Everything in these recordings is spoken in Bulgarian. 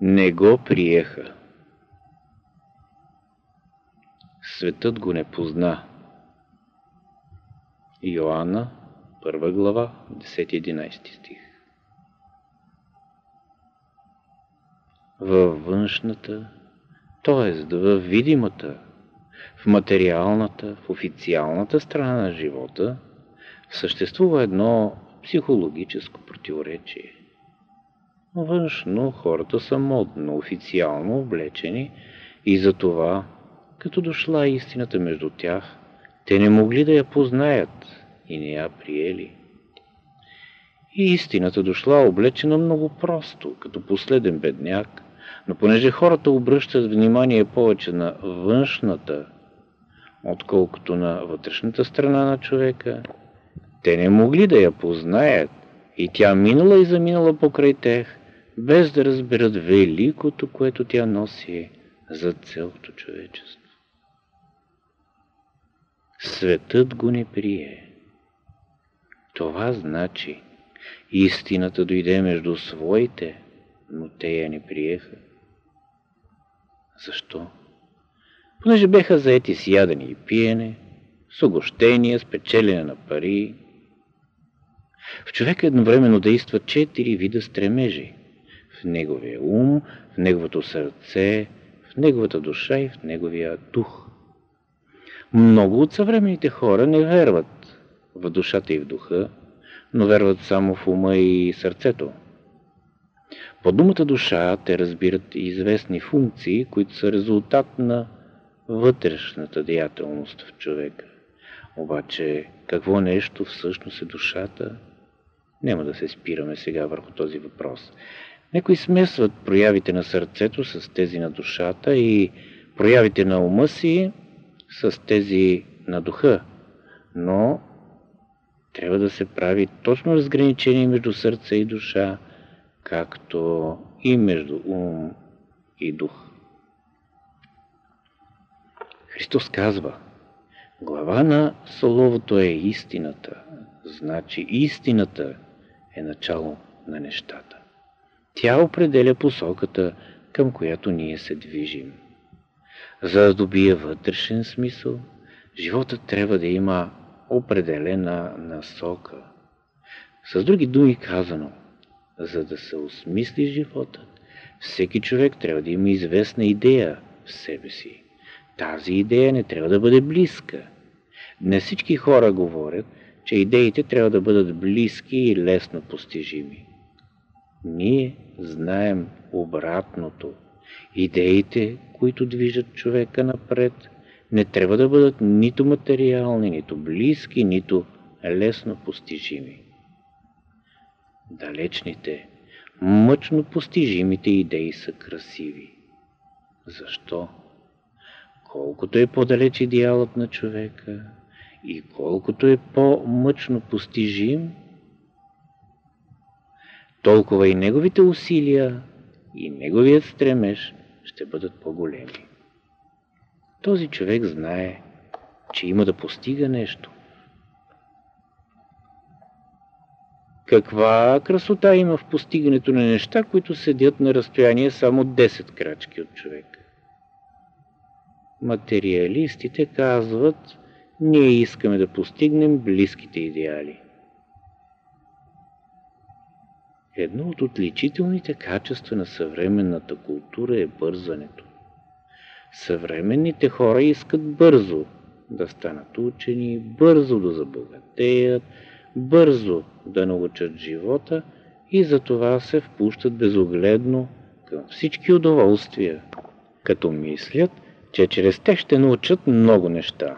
не го приеха. Светът го не позна. Йоанна, първа глава, 10-11 стих. Във външната, т.е. във видимата, в материалната, в официалната страна на живота, съществува едно психологическо противоречие. Външно хората са модно, официално облечени и затова, като дошла истината между тях, те не могли да я познаят и не я приели. И истината дошла облечена много просто, като последен бедняк, но понеже хората обръщат внимание повече на външната, отколкото на вътрешната страна на човека, те не могли да я познаят и тя минала и заминала покрай тях, без да разберат великото, което тя носи за цялото човечество. Светът го не прие. Това значи, истината дойде между своите, но те я не приеха. Защо? Понеже беха заети с ядене и пиене, с огощения, с печелене на пари. В човека едновременно действат четири вида стремежи. В неговия ум, в неговото сърце, в неговата душа и в неговия дух. Много от съвременните хора не верват в душата и в духа, но верват само в ума и сърцето. По думата душа те разбират известни функции, които са резултат на вътрешната деятелност в човека. Обаче, какво нещо всъщност е душата? Няма да се спираме сега върху този въпрос. Некои смесват проявите на сърцето с тези на душата и проявите на ума си с тези на духа. Но трябва да се прави точно разграничение между сърце и душа, както и между ум и дух. Христос казва, глава на Соловото е истината, значи истината е начало на нещата. Тя определя посоката, към която ние се движим. За да добие вътрешен смисъл, животът трябва да има определена насока. С други думи казано, за да се осмисли животът, всеки човек трябва да има известна идея в себе си. Тази идея не трябва да бъде близка. Не всички хора говорят, че идеите трябва да бъдат близки и лесно постижими. Ние знаем обратното. Идеите, които движат човека напред, не трябва да бъдат нито материални, нито близки, нито лесно постижими. Далечните, мъчно постижимите идеи са красиви. Защо? Колкото е по-далеч идеалът на човека и колкото е по-мъчно постижим, толкова и неговите усилия и неговият стремеж ще бъдат по-големи. Този човек знае, че има да постига нещо. Каква красота има в постигането на неща, които седят на разстояние само 10 крачки от човек? Материалистите казват, ние искаме да постигнем близките идеали. Едно от отличителните качества на съвременната култура е бързането. Съвременните хора искат бързо да станат учени, бързо да забогатеят, бързо да научат живота и затова се впущат безогледно към всички удоволствия, като мислят, че чрез те ще научат много неща.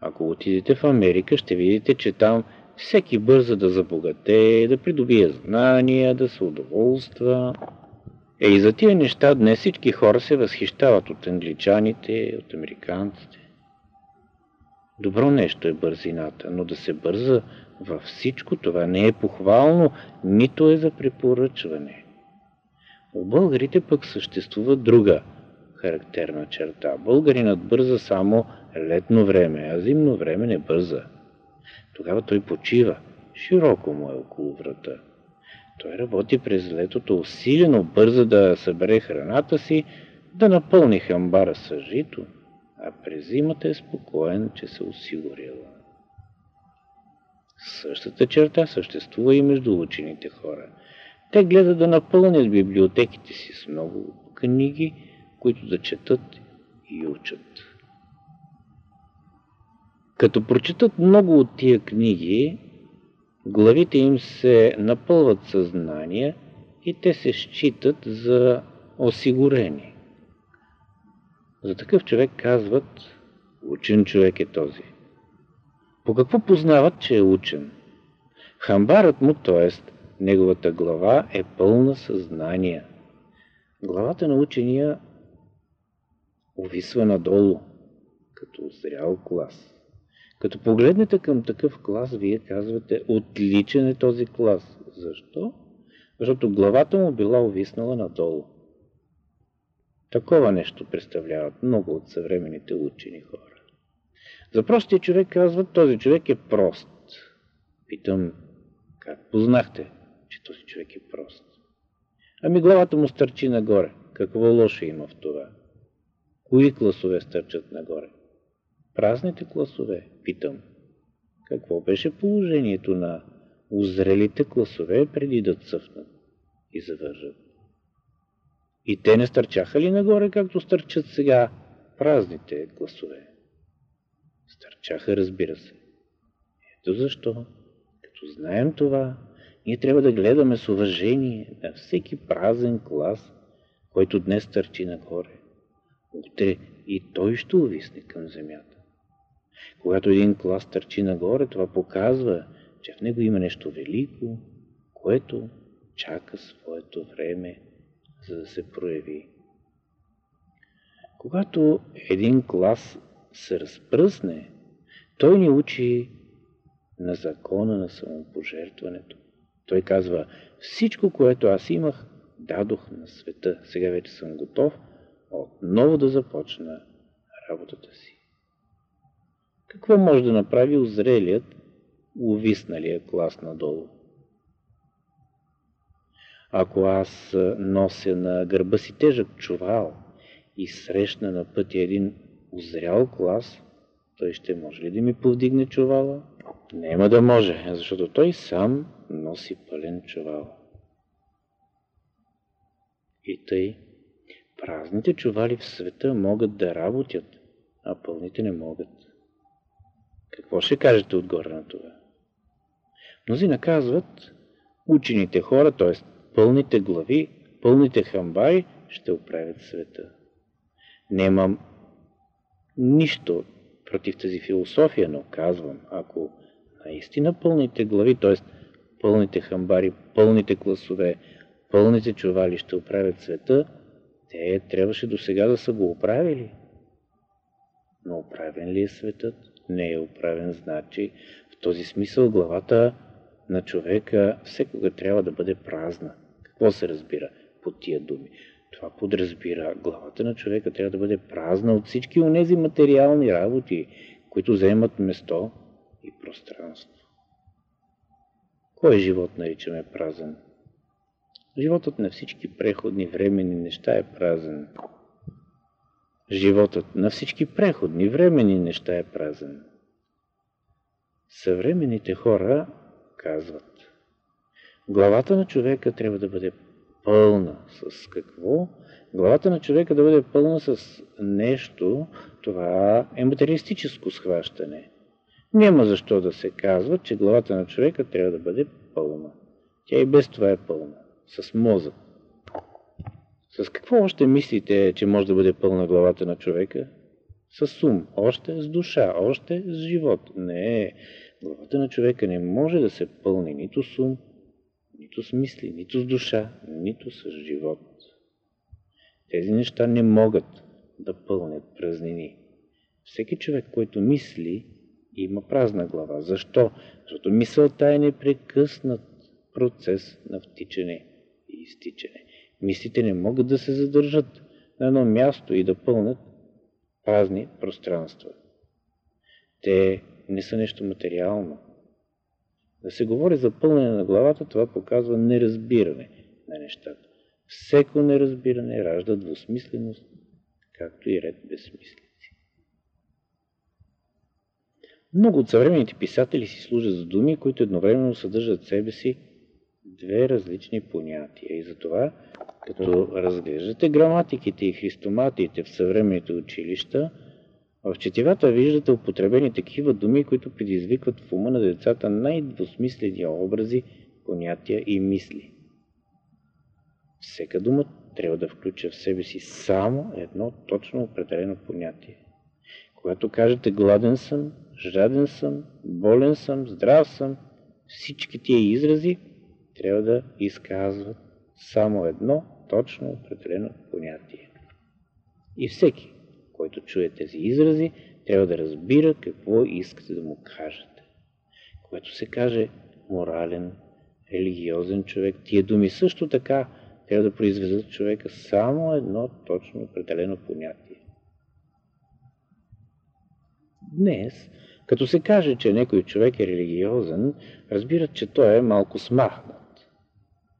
Ако отидете в Америка, ще видите, че там всеки бърза да забогатее, да придобие знания, да се удоволства. Е и за тия неща днес всички хора се възхищават от англичаните, от американците. Добро нещо е бързината, но да се бърза във всичко това не е похвално, нито е за препоръчване. У българите пък съществува друга характерна черта. Българинът бърза само летно време, а зимно време не бърза. Тогава той почива, широко му е около врата. Той работи през летото усилено, бърза да събере храната си, да напълни хамбара с жито, а през зимата е спокоен, че се осигурила. Същата черта съществува и между учените хора. Те гледат да напълнят библиотеките си с много книги, които да четат и учат. Като прочитат много от тия книги, главите им се напълват съзнание и те се считат за осигурени. За такъв човек казват, учен човек е този. По какво познават, че е учен? Хамбарът му, т.е. неговата глава е пълна съзнание. Главата на учения увисва надолу, като зрял клас. Като погледнете към такъв клас, вие казвате, отличен е този клас. Защо? Защото главата му била увиснала надолу. Такова нещо представляват много от съвременните учени хора. За простия човек казват, този човек е прост. Питам, как познахте, че този човек е прост? Ами главата му стърчи нагоре. Какво лошо има в това? Кои класове стърчат нагоре? Празните класове, питам. Какво беше положението на озрелите класове преди да цъфнат и завържат? И те не стърчаха ли нагоре, както стърчат сега празните класове? Стърчаха, разбира се. Ето защо, като знаем това, ние трябва да гледаме с уважение на всеки празен клас, който днес търчи нагоре. Утре и той ще увисне към земята. Когато един клас търчи нагоре, това показва, че в него има нещо велико, което чака своето време, за да се прояви. Когато един клас се разпръсне, той ни учи на закона на самопожертването. Той казва, всичко, което аз имах, дадох на света. Сега вече съм готов отново да започна работата си. Какво може да направи озрелият, увисналия клас надолу? Ако аз нося на гърба си тежък чувал и срещна на пътя един озрял клас, той ще може ли да ми повдигне чувала? Нема да може, защото той сам носи пълен чувал. И тъй, празните чували в света могат да работят, а пълните не могат. Какво ще кажете отгоре на това? Мнози наказват учените хора, т.е. пълните глави, пълните хамбари ще оправят света. Немам нищо против тази философия, но казвам, ако наистина пълните глави, т.е. пълните хамбари, пълните класове, пълните чували ще оправят света, те трябваше до сега да са го оправили. Но оправен ли е светът? Не е оправен, значи в този смисъл главата на човека всекога трябва да бъде празна. Какво се разбира по тия думи? Това подразбира главата на човека трябва да бъде празна от всички онези материални работи, които вземат место и пространство. Кой живот наричаме празен? Животът на всички преходни времени неща е празен. Животът на всички преходни времени неща е празен. Съвременните хора казват, главата на човека трябва да бъде пълна с какво? Главата на човека да бъде пълна с нещо, това е материалистическо схващане. Няма защо да се казва, че главата на човека трябва да бъде пълна. Тя и без това е пълна. С мозък. С какво още мислите, че може да бъде пълна главата на човека? С ум, още с душа, още с живот. Не, главата на човека не може да се пълни нито с ум, нито с мисли, нито с душа, нито с живот. Тези неща не могат да пълнят празнини. Всеки човек, който мисли, има празна глава. Защо? Защото мисълта е непрекъснат процес на втичане и изтичане. Мислите не могат да се задържат на едно място и да пълнат празни пространства. Те не са нещо материално. Да се говори за пълнене на главата, това показва неразбиране на нещата. Всеко неразбиране ражда двусмисленост, както и ред безсмислици. Много от съвременните писатели си служат с думи, които едновременно съдържат себе си две различни понятия. И затова, като разглеждате граматиките и христоматиите в съвременните училища, в четивата виждате употребени такива думи, които предизвикват в ума на децата най-двусмислени образи, понятия и мисли. Всека дума трябва да включа в себе си само едно точно определено понятие. Когато кажете гладен съм, жаден съм, болен съм, здрав съм, всички тия изрази трябва да изказват само едно точно определено понятие. И всеки, който чуе тези изрази, трябва да разбира какво искате да му кажете. Когато се каже морален, религиозен човек, тия думи също така трябва да произведат човека само едно точно определено понятие. Днес, като се каже, че някой човек е религиозен, разбират, че той е малко смахнат.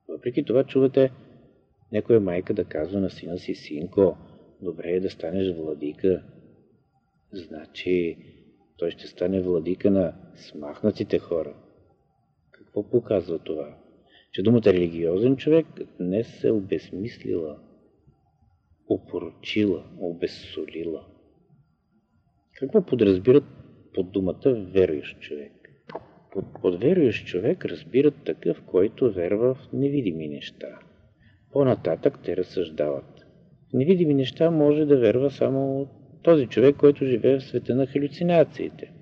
Въпреки това чувате някоя майка да казва на сина си, синко, добре е да станеш владика. Значи, той ще стане владика на смахнатите хора. Какво показва това? че думата религиозен човек днес се обезмислила, опорочила, обезсолила. Какво подразбират под думата верующ човек? Под, верующ човек разбират такъв, който верва в невидими неща. По-нататък те разсъждават. В невидими неща може да верва само този човек, който живее в света на халюцинациите.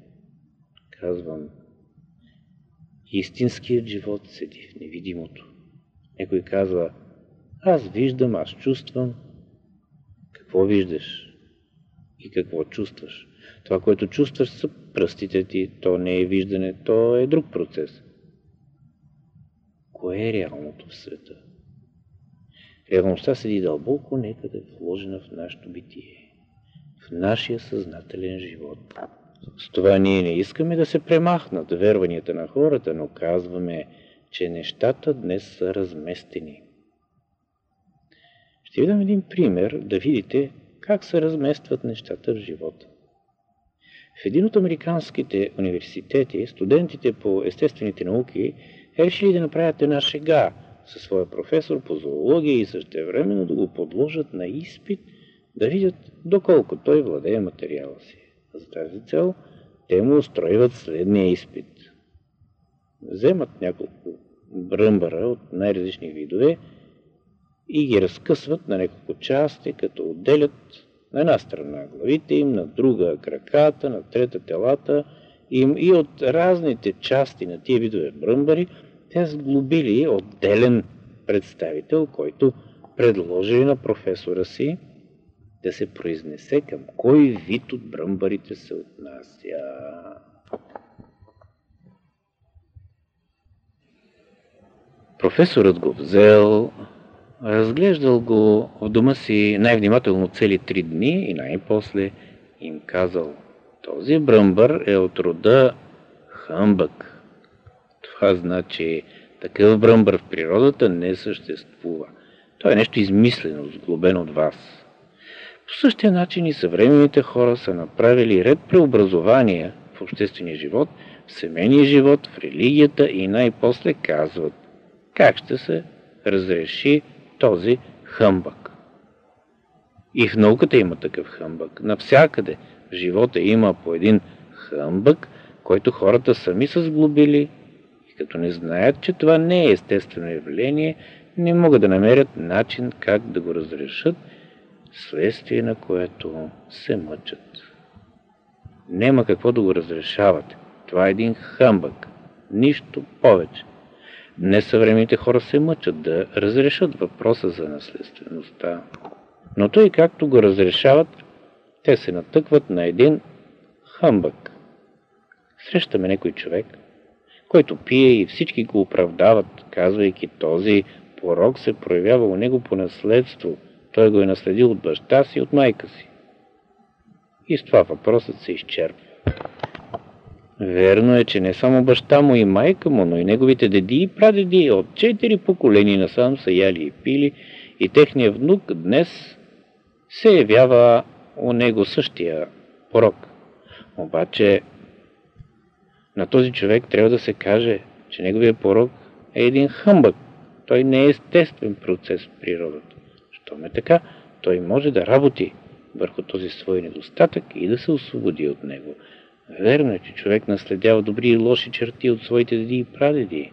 Казвам, Истинският живот седи в невидимото. Някой казва, аз виждам, аз чувствам. Какво виждаш? И какво чувстваш? Това, което чувстваш са пръстите ти, то не е виждане, то е друг процес. Кое е реалното в света? Реалността седи дълбоко некъде вложена в нашето битие, в нашия съзнателен живот. С това ние не искаме да се премахнат верванията на хората, но казваме, че нещата днес са разместени. Ще ви дам един пример да видите как се разместват нещата в живота. В един от американските университети студентите по естествените науки решили да направят една шега със своя професор по зоология и същевременно да го подложат на изпит, да видят доколко той владее материала си. За тази цел те му устроиват следния изпит. Вземат няколко бръмбара от най-различни видове и ги разкъсват на няколко части, като отделят на една страна главите им, на друга краката, на трета телата им и от разните части на тия видове бръмбари те сглобили отделен представител, който предложили на професора си да се произнесе към кой вид от бръмбарите се отнася. Професорът го взел, разглеждал го в дома си най-внимателно цели три дни и най-после им казал този бръмбър е от рода хъмбък. Това значи такъв бръмбър в природата не съществува. Той е нещо измислено, сглобено от вас. По същия начин и съвременните хора са направили ред преобразования в обществения живот, в семейния живот, в религията и най-после казват как ще се разреши този хъмбък. И в науката има такъв хъмбък. Навсякъде в живота има по един хъмбък, който хората сами са сглобили и като не знаят, че това не е естествено явление, не могат да намерят начин как да го разрешат следствие на което се мъчат. Нема какво да го разрешавате. Това е един хъмбък. Нищо повече. Днес съвременните хора се мъчат да разрешат въпроса за наследствеността. Но той както го разрешават, те се натъкват на един хъмбък. Срещаме някой човек, който пие и всички го оправдават, казвайки този порок се проявява у него по наследство – той го е наследил от баща си от майка си. И с това въпросът се изчерпва. Верно е, че не само баща му и майка му, но и неговите деди и прадеди от четири поколения насам са яли и пили и техният внук днес се явява у него същия порок. Обаче на този човек трябва да се каже, че неговия порок е един хъмбък. Той не е естествен процес в природата. Щом е така, той може да работи върху този свой недостатък и да се освободи от него. Верно е, че човек наследява добри и лоши черти от своите деди и прадеди,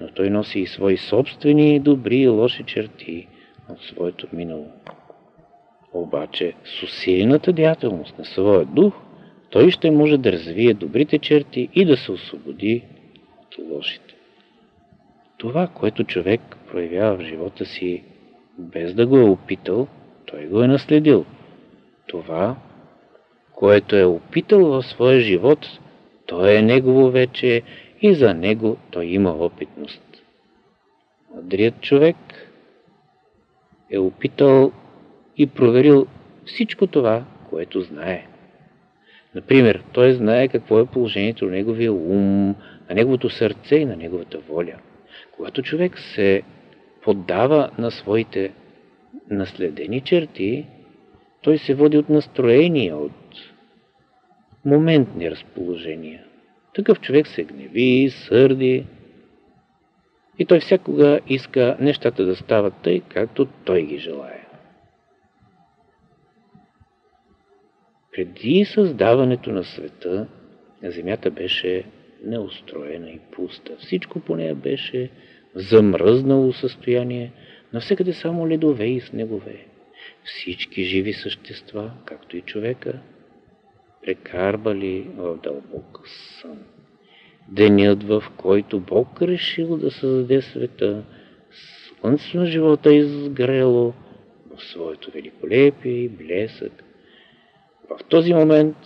но той носи и свои собствени добри и лоши черти от своето минало. Обаче с усилената деятелност на своя дух, той ще може да развие добрите черти и да се освободи от лошите. Това, което човек проявява в живота си, без да го е опитал, той го е наследил. Това, което е опитал в своя живот, то е негово вече и за него той има опитност. Мъдрият човек е опитал и проверил всичко това, което знае. Например, той знае какво е положението на неговия ум, на неговото сърце и на неговата воля. Когато човек се поддава на своите наследени черти, той се води от настроения, от моментни разположения. Такъв човек се гневи, сърди и той всякога иска нещата да стават тъй, както той ги желая. Преди създаването на света, земята беше неустроена и пуста. Всичко по нея беше замръзнало състояние, навсекъде само ледове и снегове. Всички живи същества, както и човека, прекарвали в дълбок сън. Денят, в който Бог решил да създаде света, слънцето на живота изгрело в своето великолепие и блесък. В този момент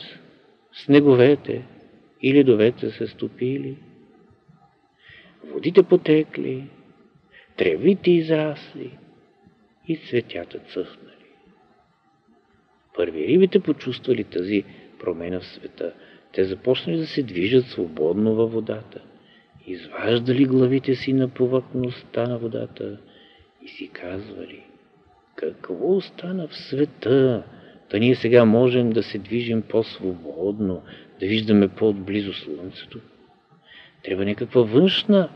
снеговете и ледовете се стопили, водите потекли, тревите израсли и цветята цъфнали. Първи рибите почувствали тази промена в света. Те започнали да се движат свободно във водата. Изваждали главите си на повърхността на водата и си казвали, какво остана в света, да ние сега можем да се движим по-свободно, да виждаме по-отблизо Слънцето. Трябва някаква външна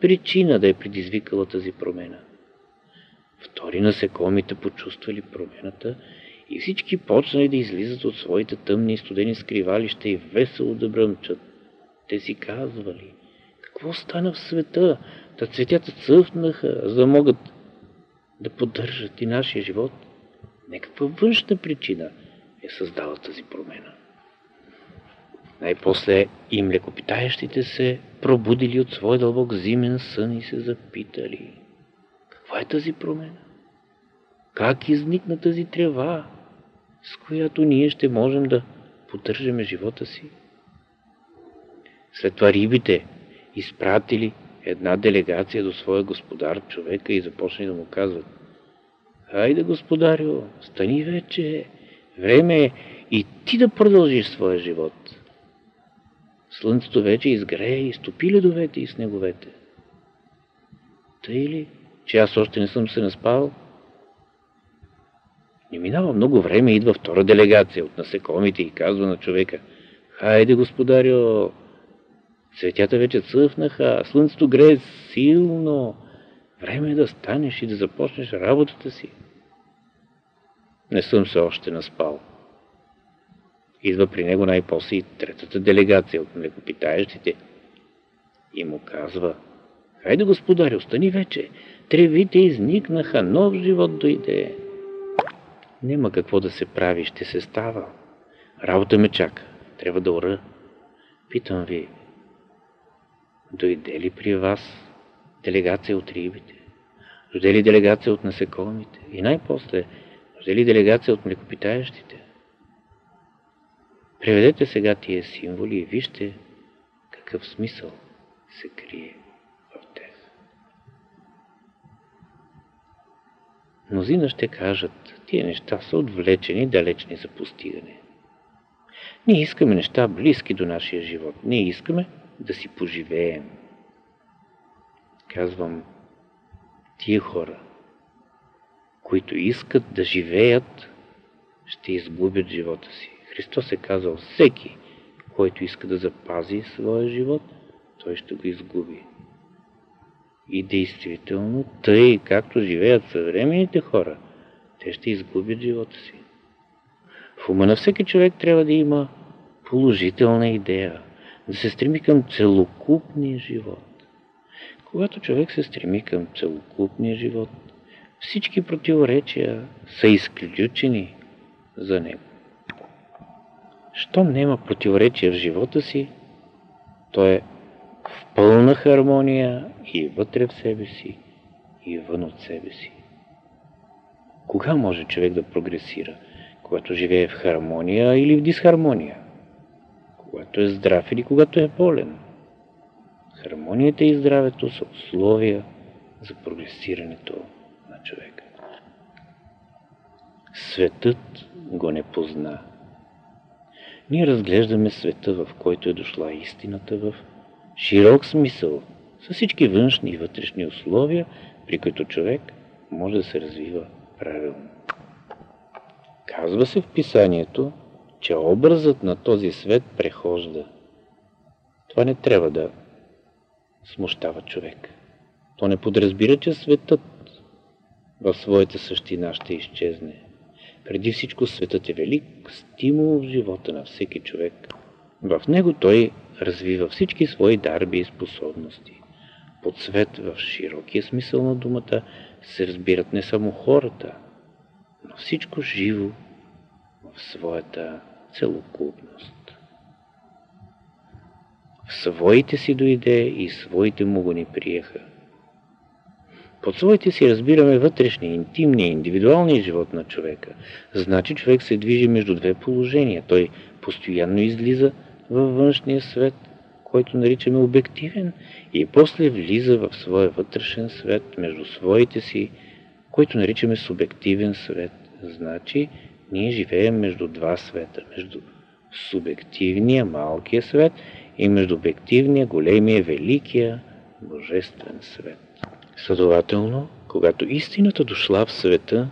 причина да е предизвикала тази промена. Втори насекомите почувствали промената и всички почнали да излизат от своите тъмни и студени скривалища и весело да бръмчат. Те си казвали, какво стана в света? Та цветята цъфнаха, за да могат да поддържат и нашия живот. Некаква външна причина е създала тази промена. Най-после и млекопитаещите се пробудили от свой дълбок зимен сън и се запитали. Каква е тази промена? Как изникна тази трева, с която ние ще можем да поддържаме живота си? След това рибите изпратили една делегация до своя господар, човека, и започнали да му казват Хайде, господарю, стани вече, време е и ти да продължиш своя живот. Слънцето вече изгрее и стопи ледовете и снеговете. Тъй ли, че аз още не съм се наспал? Не минава много време, идва втора делегация от насекомите и казва на човека, хайде, господарю, цветята вече цъфнаха, слънцето грее силно, време е да станеш и да започнеш работата си. Не съм се още наспал. Идва при него най-после и третата делегация от млекопитаещите и му казва, хайде, господари, остани вече, тревите изникнаха, нов живот дойде. Нема какво да се прави, ще се става. Работа ме чака, трябва да ора. Питам ви, дойде ли при вас делегация от рибите? Дойде ли делегация от насекомите? И най-после, дойде ли делегация от млекопитаещите? Преведете сега тия символи и вижте какъв смисъл се крие в тях. Мнозина ще кажат, тия неща са отвлечени далечни за постигане. Ние искаме неща близки до нашия живот. Ние искаме да си поживеем. Казвам, тия хора, които искат да живеят, ще изгубят живота си. Христос е казал, всеки, който иска да запази своя живот, той ще го изгуби. И действително, тъй както живеят съвременните хора, те ще изгубят живота си. В ума на всеки човек трябва да има положителна идея, да се стреми към целокупния живот. Когато човек се стреми към целокупния живот, всички противоречия са изключени за него. Щом няма противоречия в живота си, той е в пълна хармония и вътре в себе си, и вън от себе си. Кога може човек да прогресира? Когато живее в хармония или в дисхармония? Когато е здрав или когато е болен? Хармонията и здравето са условия за прогресирането на човека. Светът го не позна. Ние разглеждаме света, в който е дошла истината в широк смисъл, с всички външни и вътрешни условия, при които човек може да се развива правилно. Казва се в писанието, че образът на този свет прехожда. Това не трябва да смущава човек. То не подразбира, че светът в своята същина ще изчезне. Преди всичко светът е велик стимул в живота на всеки човек. В него той развива всички свои дарби и способности. Под свет в широкия смисъл на думата се разбират не само хората, но всичко живо в своята целокупност. В своите си дойде и своите му го не приеха. Под своите си разбираме вътрешния, интимния, индивидуалния живот на човека. Значи човек се движи между две положения. Той постоянно излиза във външния свет, който наричаме обективен, и после влиза в своя вътрешен свет между своите си, който наричаме субективен свет. Значи, ние живеем между два света, между субективния, малкия свет и между обективния, големия, великия, божествен свет. Следователно, когато истината дошла в света,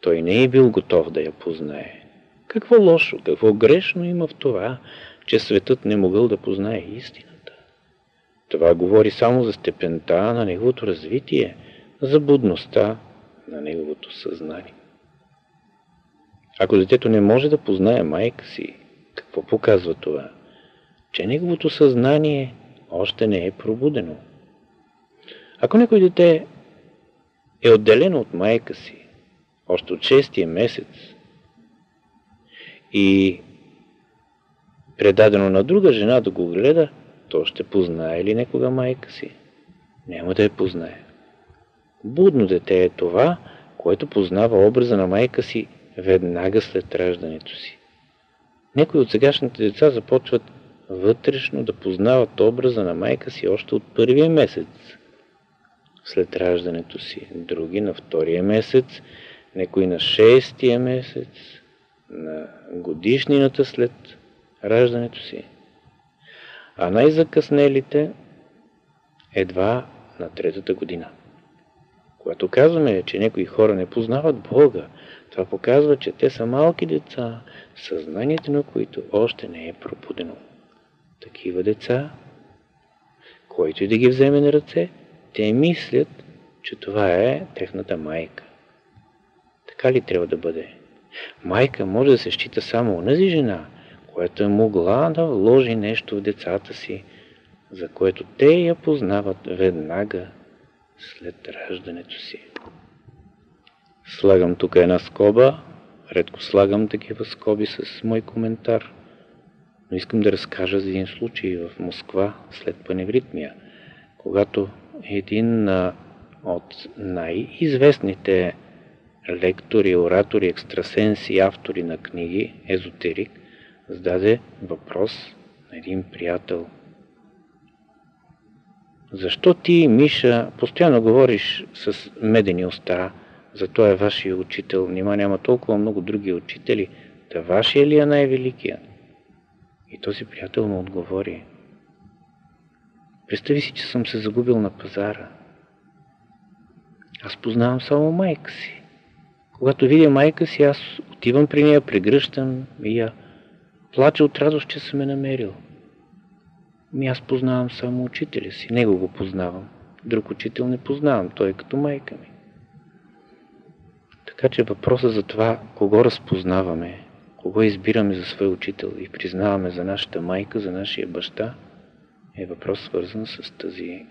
той не е бил готов да я познае. Какво лошо, какво грешно има в това, че светът не могъл да познае истината? Това говори само за степента на неговото развитие, за будността на неговото съзнание. Ако детето не може да познае майка си, какво показва това? Че неговото съзнание още не е пробудено. Ако някой дете е отделено от майка си, още от шестия месец, и предадено на друга жена да го гледа, то ще познае ли некога майка си? Няма да я познае. Будно дете е това, което познава образа на майка си веднага след раждането си. Някои от сегашните деца започват вътрешно да познават образа на майка си още от първия месец след раждането си, други на втория месец, някои на шестия месец, на годишнината след раждането си. А най-закъснелите едва на третата година. Когато казваме, че някои хора не познават Бога, това показва, че те са малки деца, съзнанието на които още не е пробудено. Такива деца, който и да ги вземе на ръце, те мислят, че това е техната майка. Така ли трябва да бъде? Майка може да се счита само онази жена, която е могла да вложи нещо в децата си, за което те я познават веднага след раждането си. Слагам тук една скоба, редко слагам такива скоби с мой коментар, но искам да разкажа за един случай в Москва след паневритмия, когато един от най-известните лектори, оратори, екстрасенси, автори на книги, езотерик, зададе въпрос на един приятел. Защо ти, Миша, постоянно говориш с медени уста, за това е вашия учител, нима няма толкова много други учители, да вашия ли е най-великия? И този приятел му отговори. Представи си, че съм се загубил на пазара. Аз познавам само майка си. Когато видя майка си, аз отивам при нея, прегръщам и я плача от радост, че съм ме намерил. Ми аз познавам само учителя си, него го познавам. Друг учител не познавам, той е като майка ми. Така че въпросът за това, кого разпознаваме, кого избираме за свой учител и признаваме за нашата майка, за нашия баща, е въпрос свързан с тази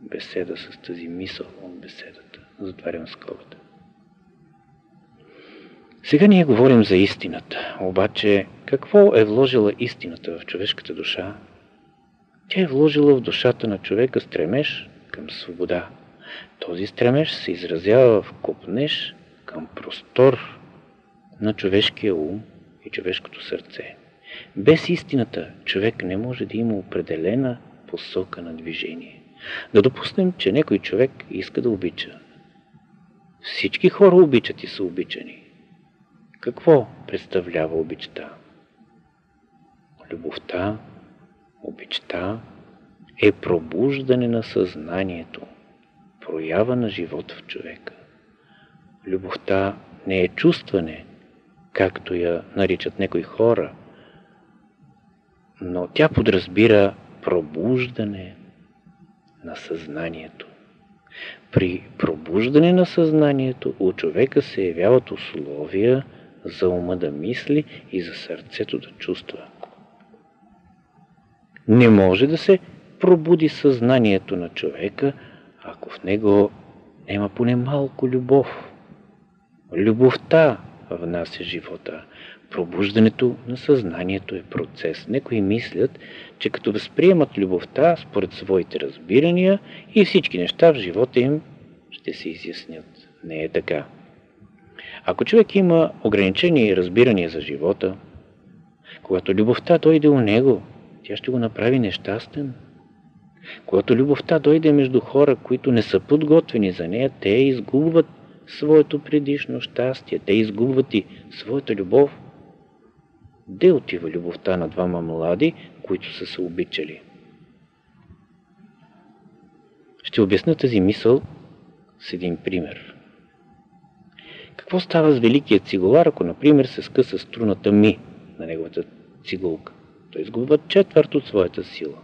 беседа, с тази мисъл от беседата. Затварям скобата. Сега ние говорим за истината. Обаче, какво е вложила истината в човешката душа? Тя е вложила в душата на човека стремеж към свобода. Този стремеж се изразява в копнеж към простор на човешкия ум и човешкото сърце. Без истината човек не може да има определена посока на движение. Да допуснем, че някой човек иска да обича. Всички хора обичат и са обичани. Какво представлява обичта? Любовта, обичта е пробуждане на съзнанието, проява на живот в човека. Любовта не е чувстване, както я наричат някои хора, но тя подразбира пробуждане на съзнанието. При пробуждане на съзнанието у човека се явяват условия за ума да мисли и за сърцето да чувства. Не може да се пробуди съзнанието на човека, ако в него няма поне малко любов. Любовта внася живота. Пробуждането на съзнанието е процес. Некои мислят, че като възприемат любовта според своите разбирания и всички неща в живота им ще се изяснят. Не е така. Ако човек има ограничени и разбирания за живота, когато любовта дойде у него, тя ще го направи нещастен. Когато любовта дойде между хора, които не са подготвени за нея, те изгубват своето предишно щастие, те изгубват и своята любов. Де отива любовта на двама млади, които са се обичали? Ще обясня тази мисъл с един пример. Какво става с великият цигулар, ако, например, се скъса струната ми на неговата цигулка? Той изгубва четвърт от своята сила.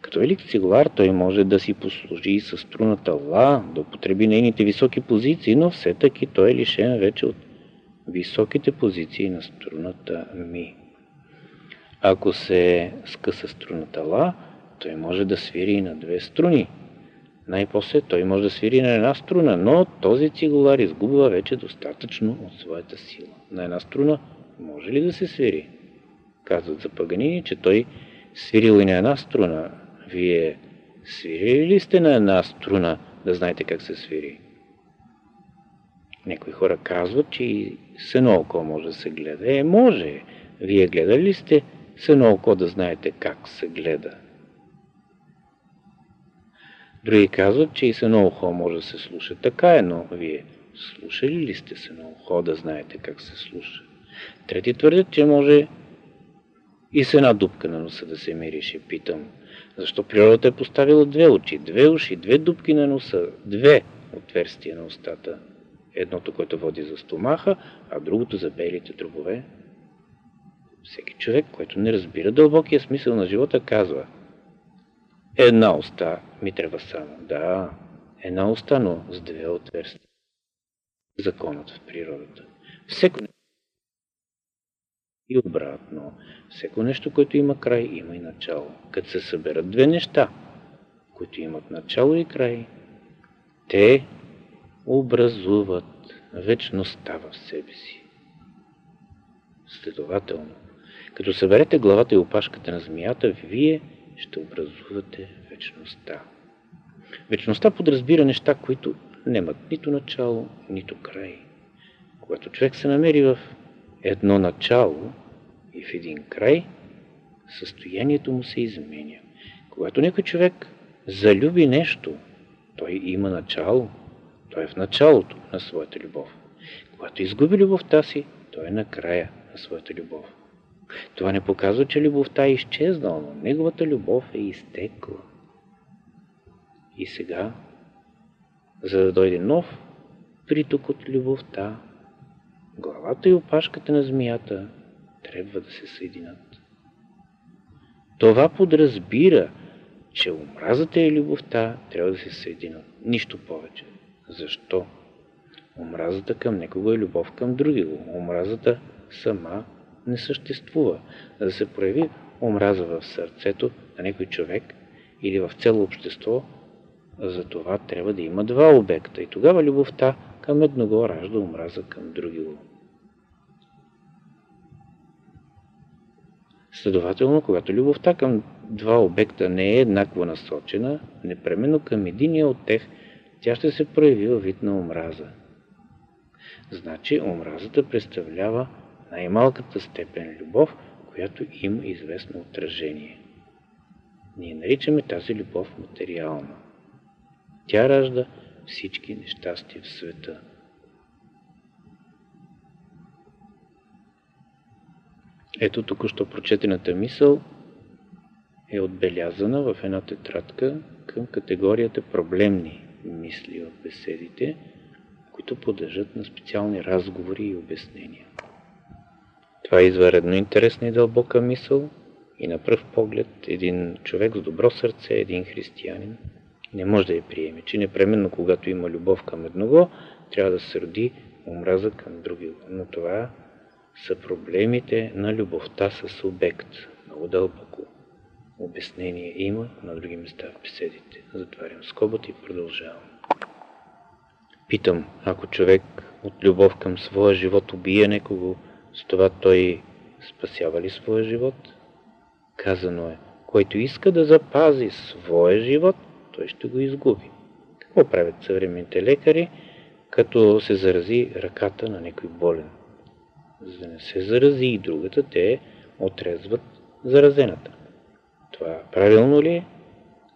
Като велик цигулар той може да си послужи и с струната ла, да употреби нейните високи позиции, но все таки той е лишен вече от високите позиции на струната ми. Ако се скъса струната ла, той може да свири и на две струни. Най-после той може да свири на една струна, но този цигулар изгубва вече достатъчно от своята сила. На една струна може ли да се свири? Казват за паганини, че той свирил и на една струна. Вие свирили ли сте на една струна да знаете как се свири? Някои хора казват, че и с око може да се гледа. Е, може. Вие гледали ли сте с едно око да знаете как се гледа? Други казват, че и с едно ухо може да се слуша. Така е, но вие слушали ли сте с едно ухо да знаете как се слуша? Трети твърдят, че може и с една дупка на носа да се мирише. Питам, защо природата е поставила две очи, две уши, две дупки на носа, две отверстия на устата. Едното, което води за стомаха, а другото за белите дробове. Всеки човек, който не разбира дълбокия смисъл на живота, казва Една уста ми трябва само. Да, една уста, но с две отверстия. Законът в природата. Всеко и обратно. Всеко нещо, което има край, има и начало. Като се съберат две неща, които имат начало и край, те образуват вечността в себе си. Следователно, като съберете главата и опашката на змията, вие ще образувате вечността. Вечността подразбира неща, които нямат нито начало, нито край. Когато човек се намери в едно начало и в един край, състоянието му се изменя. Когато някой човек залюби нещо, той има начало, той е в началото на своята любов. Когато изгуби любовта си, той е на края на своята любов. Това не показва, че любовта е изчезнала, но неговата любов е изтекла. И сега, за да дойде нов приток от любовта, главата и опашката на змията трябва да се съединят. Това подразбира, че омразата и любовта трябва да се съединят. Нищо повече. Защо? Омразата към некого е любов към другиго. Омразата сама не съществува. За да се прояви омраза в сърцето на някой човек или в цяло общество, за това трябва да има два обекта. И тогава любовта към едного ражда омраза към другиго. Следователно, когато любовта към два обекта не е еднакво насочена, непременно към единия от тях, тя ще се прояви във вид на омраза. Значи, омразата представлява най-малката степен любов, която има известно отражение. Ние наричаме тази любов материална. Тя ражда всички нещастия в света. Ето току-що прочетената мисъл е отбелязана в една тетрадка към категорията проблемни мисли от беседите, които подлежат на специални разговори и обяснения. Това е изваредно интересна и дълбока мисъл и на пръв поглед един човек с добро сърце, един християнин, не може да я приеме, че непременно когато има любов към едного, трябва да се роди омраза към другиго. Но това са проблемите на любовта с обект. Много дълбоко обяснение има на други места в беседите. Затварям скобата и продължавам. Питам, ако човек от любов към своя живот убие некого, с това той спасява ли своя живот? Казано е, който иска да запази своя живот, той ще го изгуби. Какво правят съвременните лекари, като се зарази ръката на някой болен? За да не се зарази и другата, те отрезват заразената. Това правилно ли е?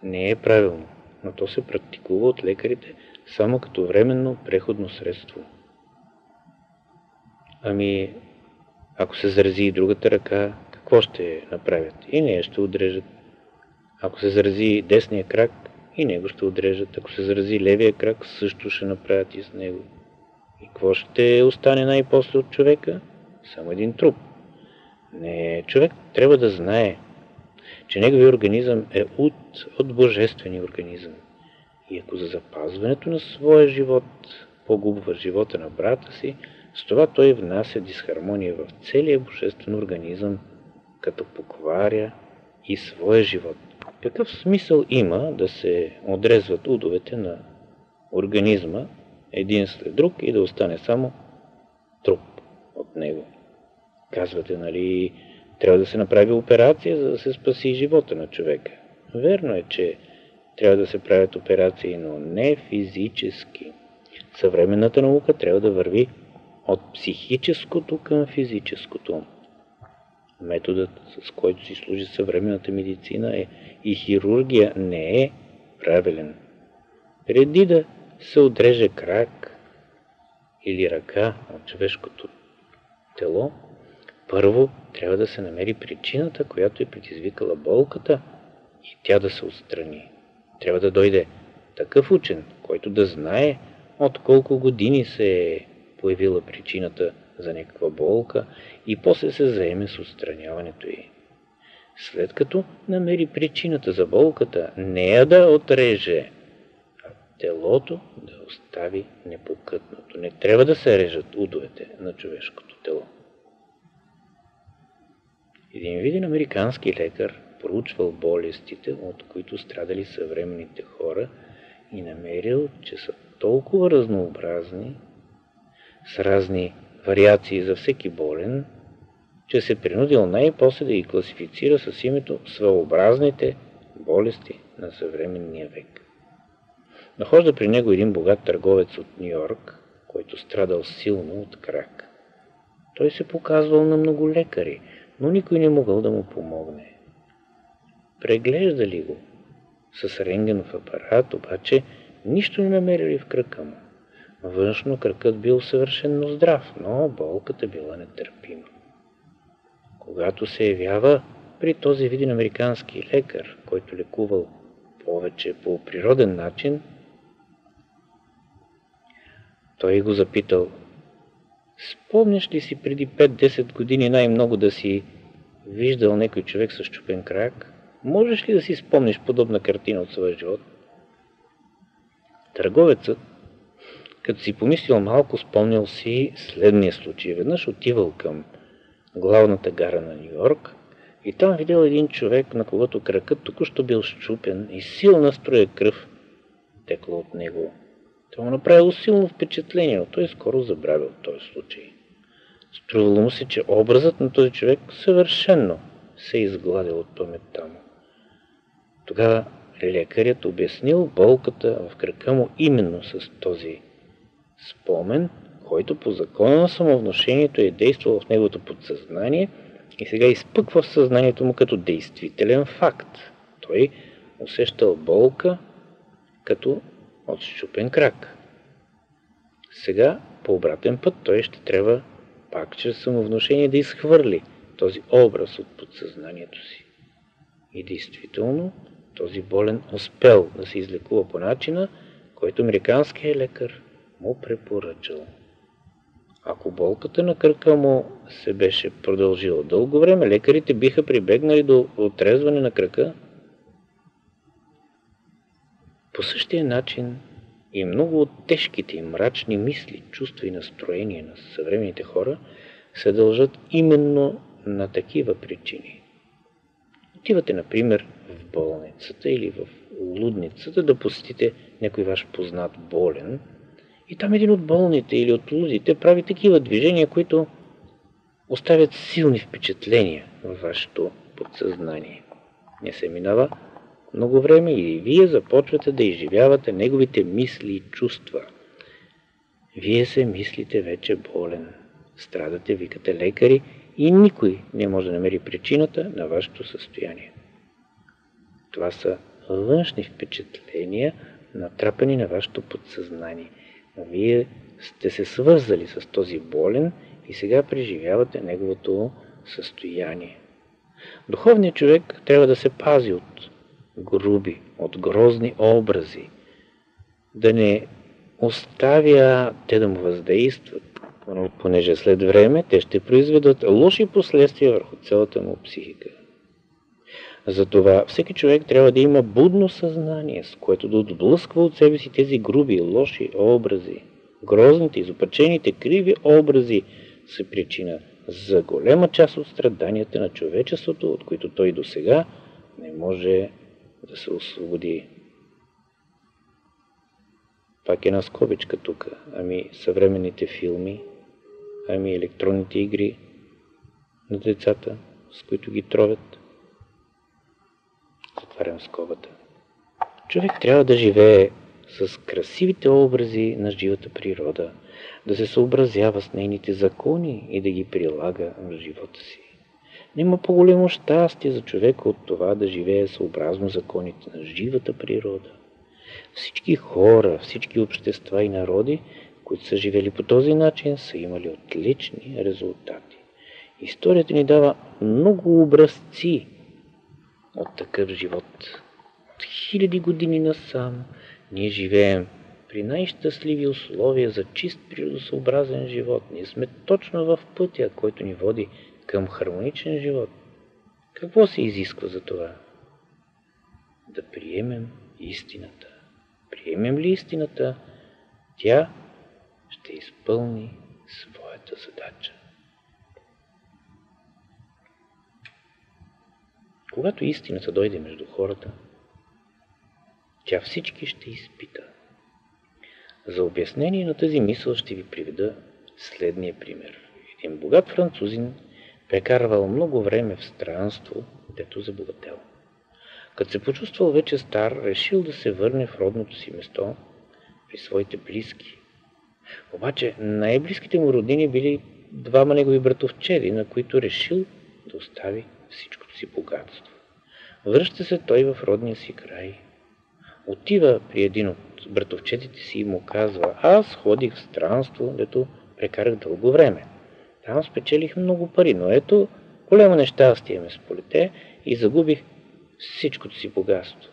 Не е правилно, но то се практикува от лекарите само като временно преходно средство. Ами, ако се зарази и другата ръка, какво ще направят? И нея ще отрежат. Ако се зарази десния крак, и него ще отрежат. Ако се зарази левия крак, също ще направят и с него. И какво ще остане най-после от човека? Само един труп. Не, човек трябва да знае, че неговият организъм е от, от божествения организъм. И ако за запазването на своя живот погубва живота на брата си, с това той внася дисхармония в целия божествен организъм, като покваря и своя живот. Какъв смисъл има да се отрезват удовете на организма един след друг и да остане само труп от него? Казвате, нали, трябва да се направи операция, за да се спаси живота на човека. Верно е, че трябва да се правят операции, но не физически. Съвременната наука трябва да върви от психическото към физическото. Методът, с който си служи съвременната медицина е и хирургия не е правилен. Преди да се отреже крак или ръка от човешкото тело, първо трябва да се намери причината, която е предизвикала болката и тя да се отстрани. Трябва да дойде такъв учен, който да знае от колко години се е появила причината за някаква болка и после се заеме с отстраняването й. След като намери причината за болката, не я да отреже, а телото да остави непокътното. Не трябва да се режат удовете на човешкото тело. Един виден американски лекар проучвал болестите, от които страдали съвременните хора и намерил, че са толкова разнообразни, с разни вариации за всеки болен, че се принудил най-после да ги класифицира с името своеобразните болести на съвременния век. Нахожда при него един богат търговец от Нью-Йорк, който страдал силно от крак. Той се показвал на много лекари, но никой не могъл да му помогне. Преглеждали го с рентгенов апарат, обаче нищо не намерили в кръка му. Външно кръкът бил съвършенно здрав, но болката била нетърпима. когато се явява при този виден американски лекар, който лекувал повече по природен начин, той го запитал, спомняш ли си преди 5-10 години най-много да си виждал някой човек с чупен крак? Можеш ли да си спомниш подобна картина от своя живот? Търговецът, като си помислил малко, спомнял си следния случай. Веднъж отивал към главната гара на Нью Йорк и там видял един човек, на когото кракът току-що бил щупен и силна строя кръв текла от него. Това му направило силно впечатление, но той скоро забравил този случай. Струвало му се, че образът на този човек съвършенно се е изгладил от паметта му. Тогава лекарят обяснил болката в крака му именно с този спомен, който по закона на самовношението е действал в неговото подсъзнание и сега изпъква в съзнанието му като действителен факт. Той усещал болка като от щупен крак. Сега, по обратен път, той ще трябва пак чрез самовношение да изхвърли този образ от подсъзнанието си. И действително, този болен успел да се излекува по начина, който американският лекар му препоръчал. Ако болката на кръка му се беше продължила дълго време, лекарите биха прибегнали до отрезване на кръка. По същия начин и много от тежките и мрачни мисли, чувства и настроения на съвременните хора се дължат именно на такива причини. Отивате, например, в болницата или в лудницата да посетите някой ваш познат болен и там един от болните или от лудите прави такива движения, които оставят силни впечатления в вашето подсъзнание. Не се минава много време и вие започвате да изживявате неговите мисли и чувства. Вие се мислите вече болен. Страдате, викате лекари и никой не може да намери причината на вашето състояние. Това са външни впечатления, натрапени на вашето подсъзнание. Вие сте се свързали с този болен и сега преживявате неговото състояние. Духовният човек трябва да се пази от груби, от грозни образи, да не оставя те да му въздействат, понеже след време те ще произведат лоши последствия върху цялата му психика. Затова всеки човек трябва да има будно съзнание, с което да отблъсква от себе си тези груби, лоши образи. Грозните, изопачените, криви образи са причина за голема част от страданията на човечеството, от които той до сега не може да се освободи. Пак една скобичка тук. Ами съвременните филми, ами електронните игри на децата, с които ги тровят. Затварям скобата. Човек трябва да живее с красивите образи на живата природа, да се съобразява с нейните закони и да ги прилага в живота си. Няма по-голямо щастие за човека от това да живее съобразно законите на живата природа. Всички хора, всички общества и народи, които са живели по този начин, са имали отлични резултати. Историята ни дава много образци от такъв живот. От хиляди години насам ние живеем при най-щастливи условия за чист природосъобразен живот. Ние сме точно в пътя, който ни води към хармоничен живот. Какво се изисква за това? Да приемем истината. Приемем ли истината, тя ще изпълни своята задача. Когато истината дойде между хората, тя всички ще изпита. За обяснение на тази мисъл ще ви приведа следния пример. Един богат французин прекарвал много време в странство, дето забогател. Като се почувствал вече стар, решил да се върне в родното си место при своите близки. Обаче най-близките му родини били двама негови братовчеди, на които решил да остави всичкото си богатство. Връща се той в родния си край. Отива при един от братовчетите си и му казва, аз ходих в странство, дето прекарах дълго време. Там спечелих много пари, но ето, Големо нещастие ме сполете и загубих всичкото си богатство.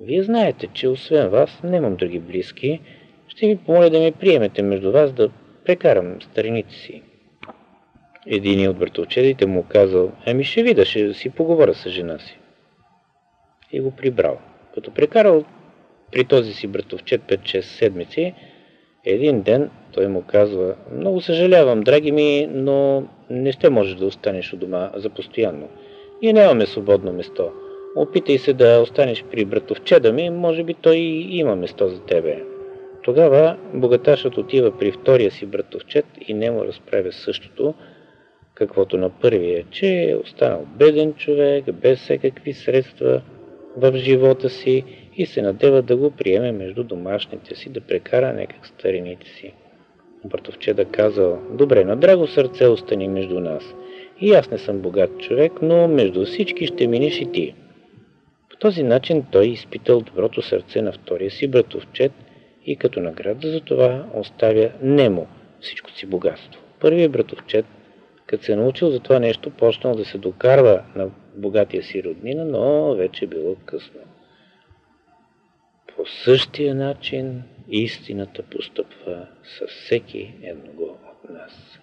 Вие знаете, че освен вас нямам други близки. Ще ви помоля да ме приемете между вас да прекарам старините си. Един от братовчедите му казал, ами ще вида, ще си поговоря с жена си. И го прибрал. Като прекарал при този си братовчет 5-6 седмици, един ден той му казва, много съжалявам, драги ми, но не ще можеш да останеш у дома за постоянно. Ние нямаме свободно место. Опитай се да останеш при братовчеда ми, може би той има место за тебе. Тогава богаташът отива при втория си братовчет и не му разправя същото, каквото на първия, че е останал беден човек, без всякакви средства в живота си и се надева да го приеме между домашните си, да прекара някак старините си. Братовчеда казал, добре, на драго сърце остани между нас. И аз не съм богат човек, но между всички ще минеш и ти. По този начин той изпитал доброто сърце на втория си братовчет и като награда за това оставя немо всичко си богатство. Първият братовчет, като се е научил за това нещо, почнал да се докарва на богатия си роднина, но вече било късно. По същия начин истината постъпва със всеки едного от нас.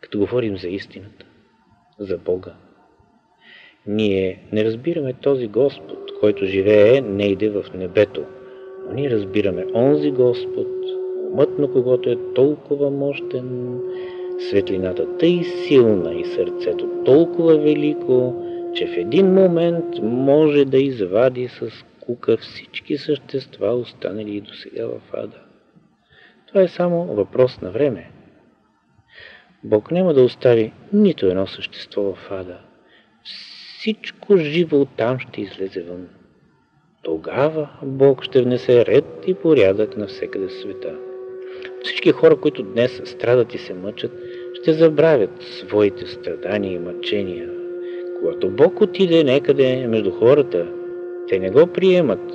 Като говорим за истината, за Бога, ние не разбираме този Господ, който живее нейде в небето, но ние разбираме онзи Господ, умът на когото е толкова мощен, светлината тъй силна и сърцето толкова велико, че в един момент може да извади с кука всички същества, останали и до сега в ада. Това е само въпрос на време. Бог няма да остави нито едно същество в ада. Всичко живо оттам ще излезе вън. Тогава Бог ще внесе ред и порядък навсекъде света. Всички хора, които днес страдат и се мъчат, ще забравят своите страдания и мъчения. Когато Бог отиде некъде между хората, те не го приемат,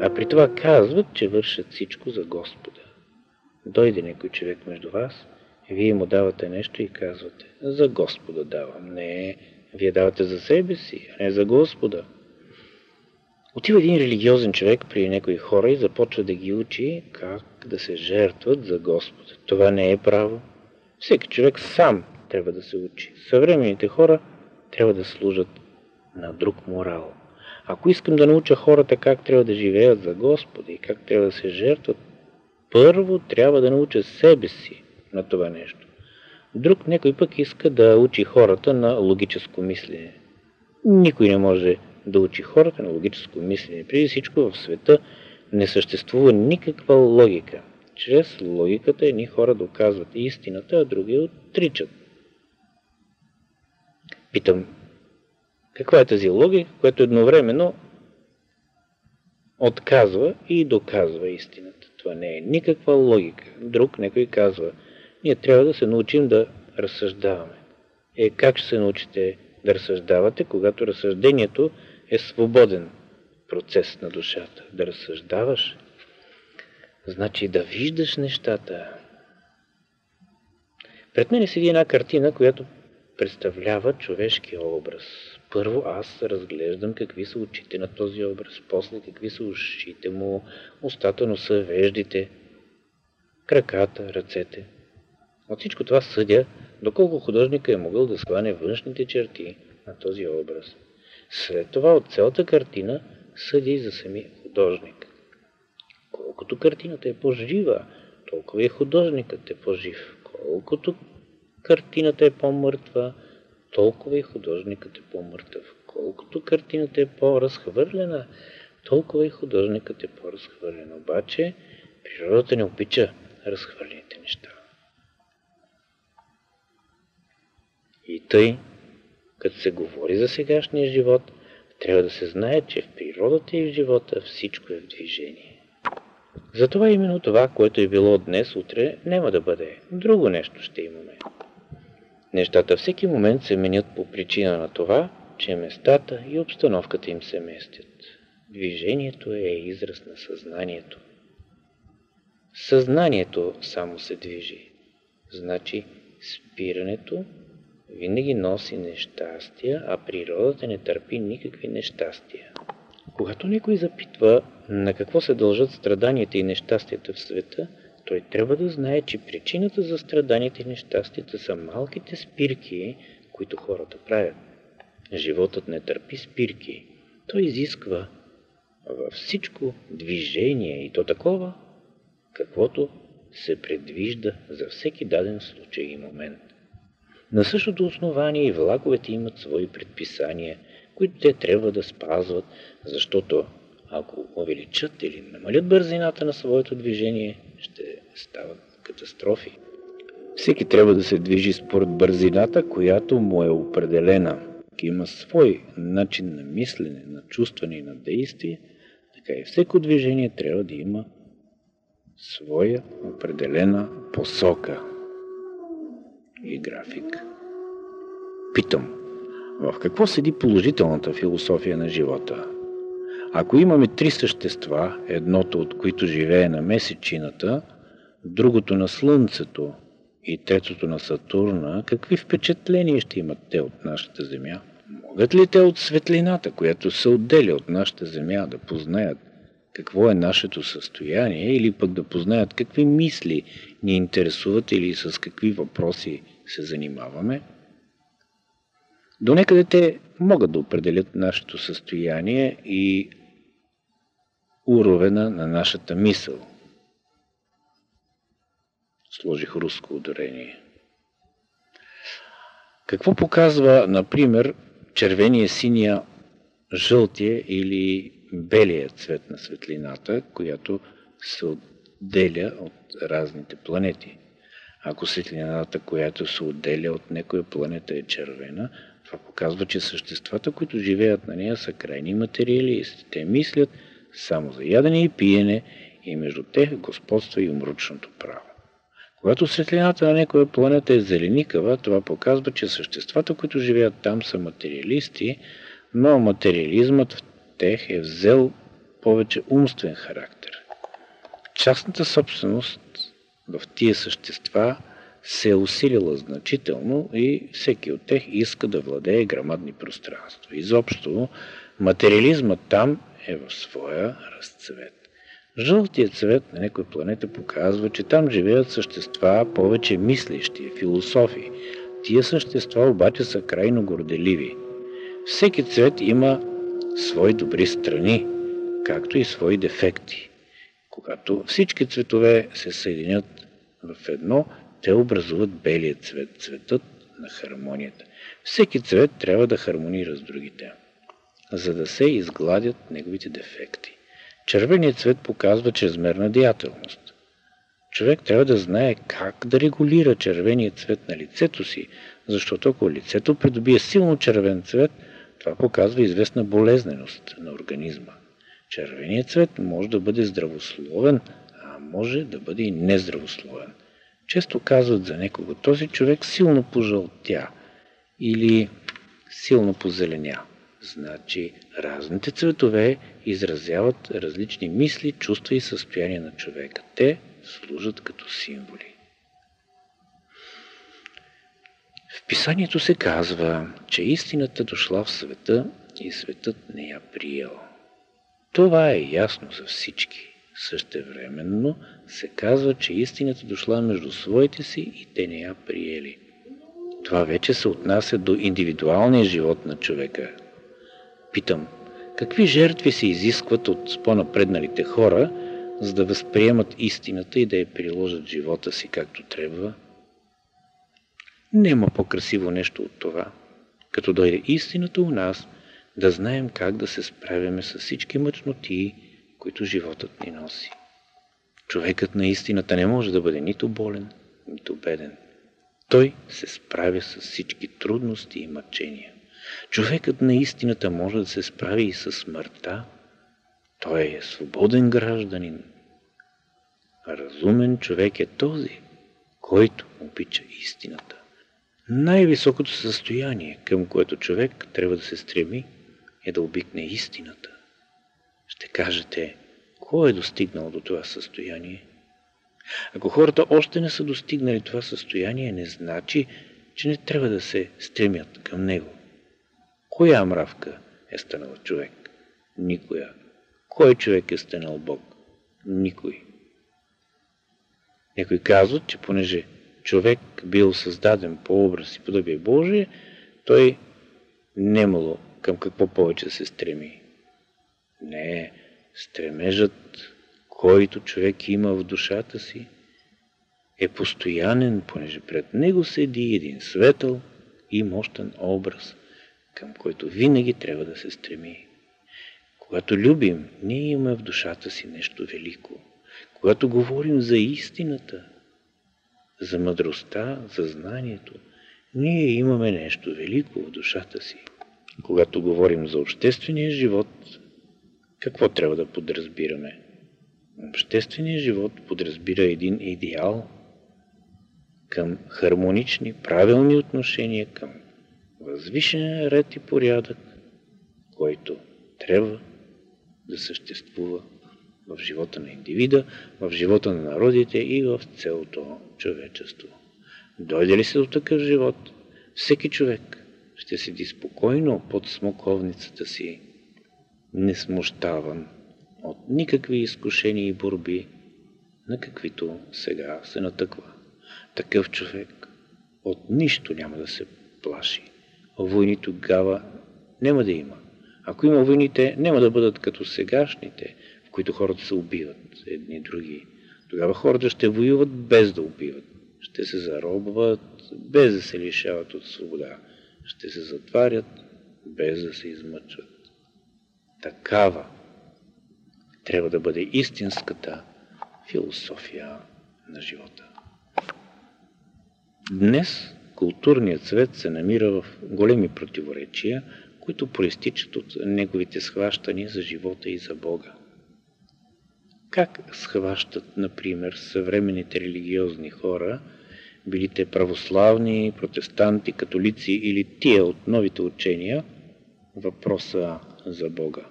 а при това казват, че вършат всичко за Господа. Дойде някой човек между вас, вие му давате нещо и казвате, за Господа давам. Не, вие давате за себе си, а не за Господа. Отива един религиозен човек при някои хора и започва да ги учи как да се жертват за Господа. Това не е право. Всеки човек сам трябва да се учи. Съвременните хора трябва да служат на друг морал. Ако искам да науча хората как трябва да живеят за Господа и как трябва да се жертват, първо трябва да науча себе си на това нещо. Друг някой пък иска да учи хората на логическо мислене. Никой не може да учи хората на логическо мислене. Преди всичко в света не съществува никаква логика. Чрез логиката едни хора доказват истината, а други отричат. Питам, каква е тази логика, която едновременно отказва и доказва истината? Това не е никаква логика. Друг някой казва, ние трябва да се научим да разсъждаваме. Е, как ще се научите да разсъждавате, когато разсъждението е свободен процес на душата? Да разсъждаваш, значи да виждаш нещата. Пред мен седи една картина, която представлява човешкия образ. Първо аз разглеждам какви са очите на този образ, после какви са ушите му, устата, носа, веждите, краката, ръцете. От всичко това съдя, доколко художника е могъл да схване външните черти на този образ. След това от цялата картина съдя и за самия художник. Колкото картината е по-жива, толкова и художникът е по-жив. Колкото картината е по-мъртва, толкова и художникът е по-мъртъв. Колкото картината е по-разхвърлена, толкова и художникът е по-разхвърлен. Обаче природата не обича разхвърлените неща. И тъй, като се говори за сегашния живот, трябва да се знае, че в природата и в живота всичко е в движение. Затова именно това, което е било днес, утре, няма да бъде. Друго нещо ще имаме. Нещата всеки момент се менят по причина на това, че местата и обстановката им се местят. Движението е израз на съзнанието. Съзнанието само се движи. Значи спирането винаги носи нещастия, а природата не търпи никакви нещастия. Когато някой запитва на какво се дължат страданията и нещастията в света, той трябва да знае, че причината за страданията и нещастията са малките спирки, които хората правят. Животът не търпи спирки. Той изисква във всичко движение и то такова, каквото се предвижда за всеки даден случай и момент. На същото основание и влаковете имат свои предписания, които те трябва да спазват, защото ако увеличат или намалят бързината на своето движение, ще стават катастрофи. Всеки трябва да се движи според бързината, която му е определена. Има свой начин на мислене, на чувстване и на действие, така и всеко движение трябва да има своя определена посока и график. Питам, в какво седи положителната философия на живота? Ако имаме три същества, едното от които живее на месечината, другото на Слънцето и третото на Сатурна, какви впечатления ще имат те от нашата Земя? Могат ли те от светлината, която се отделя от нашата Земя, да познаят какво е нашето състояние или пък да познаят какви мисли ни интересуват или с какви въпроси се занимаваме? До некъде те могат да определят нашето състояние и уровена на нашата мисъл. Сложих руско ударение. Какво показва, например, червения, синия, жълтия или белия цвет на светлината, която се отделя от разните планети? Ако светлината, която се отделя от някоя планета е червена, това показва, че съществата, които живеят на нея, са крайни материалисти. Те мислят само за ядене и пиене и между тях господства и умручното право. Когато светлината на някоя планета е зеленикава, това показва, че съществата, които живеят там, са материалисти, но материализмът в тях е взел повече умствен характер. Частната собственост в тия същества се е усилила значително и всеки от тях иска да владее грамадни пространства. Изобщо, материализмът там е в своя разцвет. Жълтият цвет на някоя планета показва, че там живеят същества повече мислещи, философи. Тия същества обаче са крайно горделиви. Всеки цвет има свои добри страни, както и свои дефекти. Когато всички цветове се съединят в едно, те образуват белия цвет, цветът на хармонията. Всеки цвет трябва да хармонира с другите за да се изгладят неговите дефекти. Червеният цвет показва чрезмерна деятелност. Човек трябва да знае как да регулира червения цвет на лицето си, защото ако лицето придобие силно червен цвет, това показва известна болезненост на организма. Червеният цвет може да бъде здравословен, може да бъде и нездравословен. Често казват за некого, този човек силно пожълтя или силно позеленя. Значи разните цветове изразяват различни мисли, чувства и състояния на човека. Те служат като символи. В писанието се казва, че истината дошла в света и светът не я приел. Това е ясно за всички. Същевременно се казва, че истината дошла между своите си и те не я приели. Това вече се отнася до индивидуалния живот на човека, Питам, какви жертви се изискват от по-напредналите хора, за да възприемат истината и да я приложат живота си както трябва? Нема по-красиво нещо от това. Като дойде истината у нас, да знаем как да се справяме с всички мъчноти, които животът ни носи. Човекът на истината не може да бъде нито болен, нито беден. Той се справя с всички трудности и мъчения. Човекът на истината може да се справи и с смъртта. Той е свободен гражданин. Разумен човек е този, който обича истината. Най-високото състояние, към което човек трябва да се стреми, е да обикне истината. Ще кажете, кой е достигнал до това състояние? Ако хората още не са достигнали това състояние, не значи, че не трябва да се стремят към него. Коя мравка е станал човек? Никоя. Кой човек е станал Бог? Никой. Някой казват, че понеже човек бил създаден по образ и подобие Божие, той немало към какво повече се стреми. Не, стремежът, който човек има в душата си, е постоянен, понеже пред него седи един светъл и мощен образ, към който винаги трябва да се стреми. Когато любим, ние имаме в душата си нещо велико. Когато говорим за истината, за мъдростта, за знанието, ние имаме нещо велико в душата си. Когато говорим за обществения живот, какво трябва да подразбираме? Общественият живот подразбира един идеал към хармонични, правилни отношения, към възвишен ред и порядък, който трябва да съществува в живота на индивида, в живота на народите и в цялото човечество. Дойде ли се до такъв живот, всеки човек ще седи спокойно под смоковницата си, несмущаван от никакви изкушения и борби, на каквито сега се натъква. Такъв човек от нищо няма да се плаши. Войни тогава няма да има. Ако има войните, няма да бъдат като сегашните, в които хората се убиват едни други. Тогава хората ще воюват без да убиват. Ще се заробват без да се лишават от свобода. Ще се затварят без да се измъчват. Такава трябва да бъде истинската философия на живота. Днес културният свет се намира в големи противоречия, които проистичат от неговите схващания за живота и за Бога. Как схващат, например, съвременните религиозни хора, били те православни, протестанти, католици или тия от новите учения, въпроса за Бога?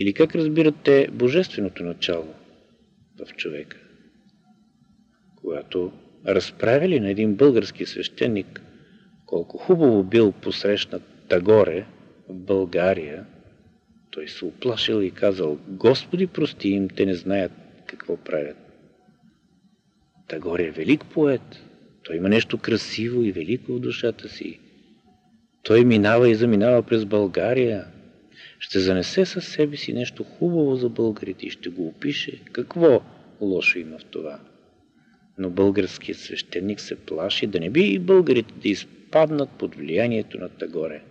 Или как разбират те божественото начало в човека? Когато разправили на един български свещеник колко хубаво бил посрещнат Тагоре в България, той се оплашил и казал, Господи, прости им, те не знаят какво правят. Тагоре е велик поет. Той има нещо красиво и велико в душата си. Той минава и заминава през България. Ще занесе със себе си нещо хубаво за българите и ще го опише. Какво лошо има в това? Но българският свещеник се плаши да не би и българите да изпаднат под влиянието на Тагоре.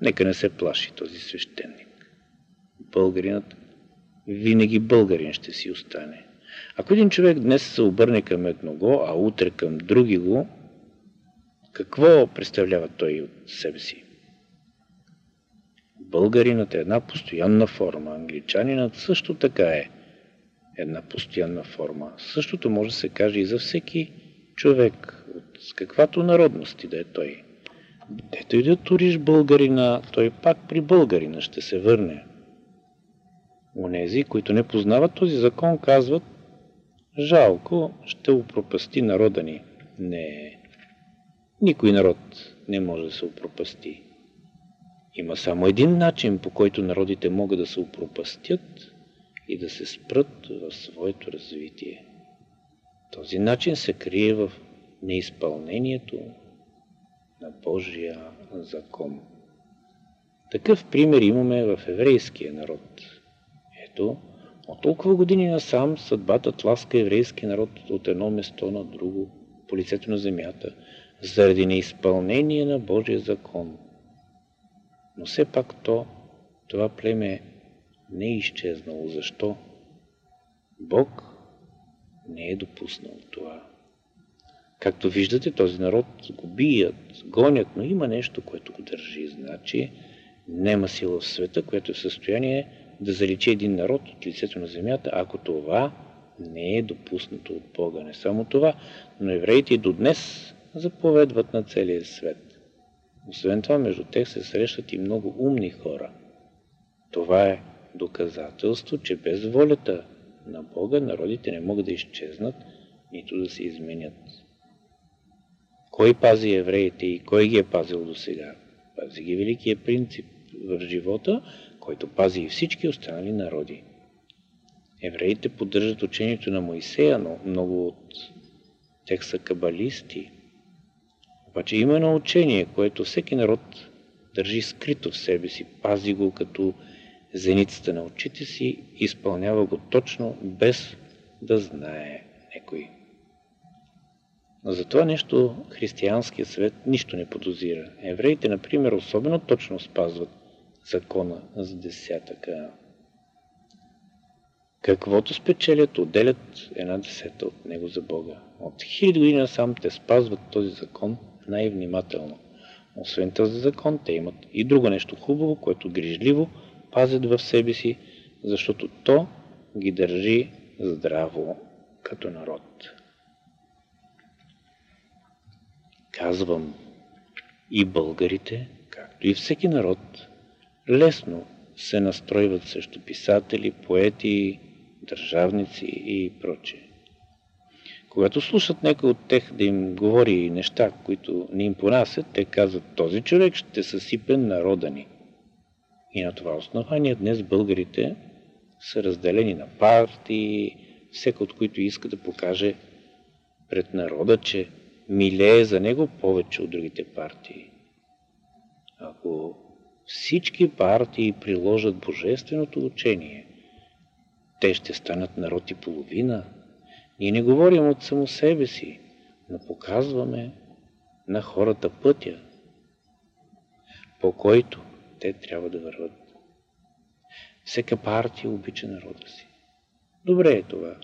Нека не се плаши този свещеник. Българинът винаги българин ще си остане. Ако един човек днес се обърне към едного, а утре към други го, какво представлява той от себе си? Българинът е една постоянна форма, англичанинът също така е една постоянна форма. Същото може да се каже и за всеки човек, от каквато народности да е той. Дето и да туриш българина, той пак при българина ще се върне. Онези, които не познават този закон, казват Жалко, ще упропасти народа ни. Не, никой народ не може да се упропасти. Има само един начин, по който народите могат да се упропастят и да се спрат в своето развитие. Този начин се крие в неизпълнението на Божия закон. Такъв пример имаме в еврейския народ. Ето, от толкова години насам съдбата тласка еврейския народ от едно место на друго по лицето на земята, заради неизпълнение на Божия закон. Но все пак то, това племе не е изчезнало. Защо? Бог не е допуснал това. Както виждате, този народ го бият, гонят, но има нещо, което го държи. Значи, нема сила в света, което е в състояние да заличи един народ от лицето на земята, ако това не е допуснато от Бога. Не само това, но евреите и до днес заповедват на целия свет. Освен това, между тях се срещат и много умни хора. Това е доказателство, че без волята на Бога, народите не могат да изчезнат, нито да се изменят. Кой пази евреите и кой ги е пазил до сега? Пази ги великият принцип в живота, който пази и всички останали народи. Евреите поддържат учението на Моисея, но много от тях са кабалисти. Обаче има едно учение, което всеки народ държи скрито в себе си, пази го като зеницата на очите си, изпълнява го точно, без да знае некой. За това нещо християнския свет нищо не подозира. Евреите, например, особено точно спазват закона за десятъка. Каквото спечелят, отделят една десета от него за Бога. От хиляди години насам те спазват този закон най-внимателно. Освен този закон, те имат и друго нещо хубаво, което грижливо пазят в себе си, защото то ги държи здраво като народ. Казвам, и българите, както и всеки народ, лесно се настройват срещу писатели, поети, държавници и прочее. Когато слушат някой от тех да им говори неща, които не им понасят, те казват, този човек ще съсипе народа ни. И на това основание днес българите са разделени на партии, всеки от които иска да покаже пред народа, че милее за него повече от другите партии. Ако всички партии приложат божественото учение, те ще станат народ и половина. Ние не говорим от само себе си, но показваме на хората пътя, по който те трябва да върват. Всека партия обича народа си. Добре е това,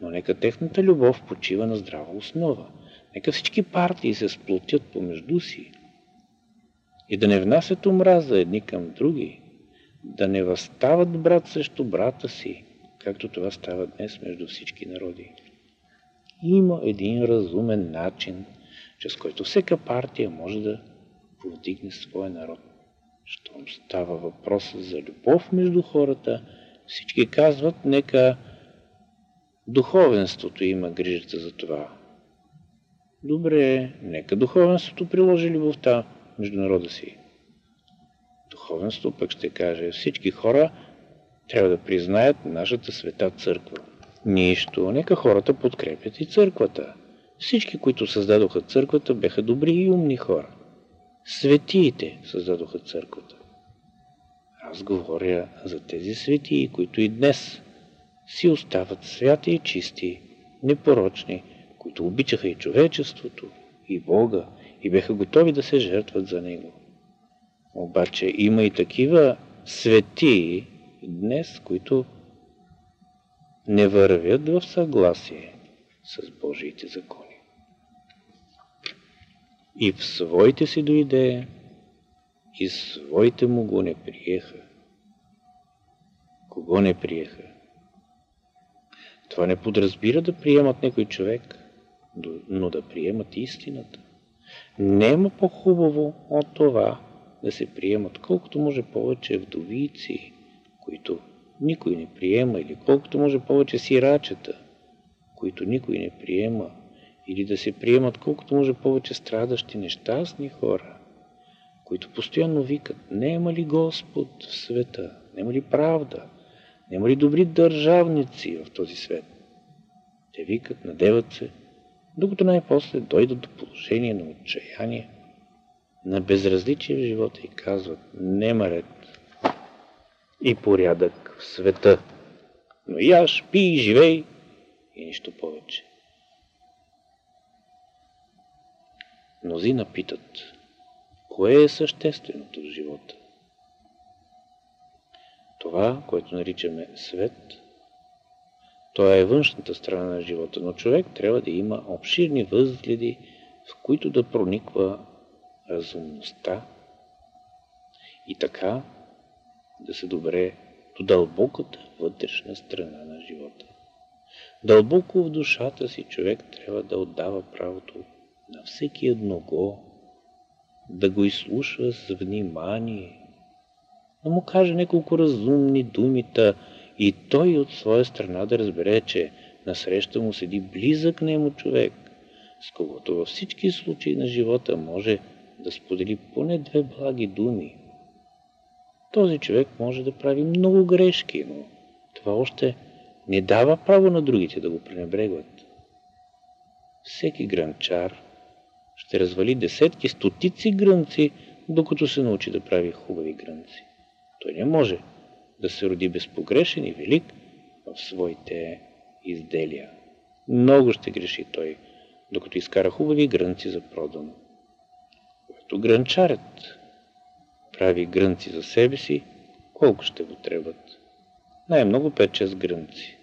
но нека техната любов почива на здрава основа. Нека всички партии се сплотят помежду си и да не внасят омраза едни към други, да не възстават брат срещу брата си, както това става днес между всички народи. Има един разумен начин, чрез който всека партия може да повдигне своя народ. Щом става въпрос за любов между хората, всички казват, нека духовенството има грижата за това. Добре, нека духовенството приложи любовта между народа си. Духовенство пък ще каже, всички хора трябва да признаят нашата света църква. Нищо, нека хората подкрепят и църквата. Всички, които създадоха църквата, беха добри и умни хора. Светиите създадоха църквата. Аз говоря за тези светии, които и днес си остават святи и чисти, непорочни, които обичаха и човечеството, и Бога, и беха готови да се жертват за Него. Обаче има и такива светии днес, които не вървят в съгласие с Божиите закони. И в своите си дойде, и своите му го не приеха. Кого не приеха? Това не подразбира да приемат някой човек, но да приемат истината. Нема по-хубаво от това да се приемат колкото може повече вдовици, които никой не приема, или колкото може повече сирачета, които никой не приема, или да се приемат колкото може повече страдащи, нещастни хора, които постоянно викат, нема ли Господ в света, нема ли правда, нема ли добри държавници в този свет. Те викат, надеват се, докато най-после дойдат до положение на отчаяние, на безразличие в живота и казват, нема ред и порядък в света, но яш, пи и живей и нищо повече. Мнозина питат, кое е същественото в живота? Това, което наричаме свет, това е външната страна на живота, но човек трябва да има обширни възгледи, в които да прониква разумността и така да се добре до дълбоката вътрешна страна на живота. Дълбоко в душата си човек трябва да отдава правото на всеки едного, да го изслушва с внимание, да му каже няколко разумни думита и той от своя страна да разбере, че насреща му седи близък нему човек, с когото във всички случаи на живота може да сподели поне две благи думи. Този човек може да прави много грешки, но това още не дава право на другите да го пренебрегват. Всеки гранчар ще развали десетки, стотици грънци, докато се научи да прави хубави грънци. Той не може да се роди безпогрешен и велик в своите изделия. Много ще греши той, докато изкара хубави грънци за продан. Когато гранчарят прави грънци за себе си, колко ще го трябват? Най-много 5-6 грънци.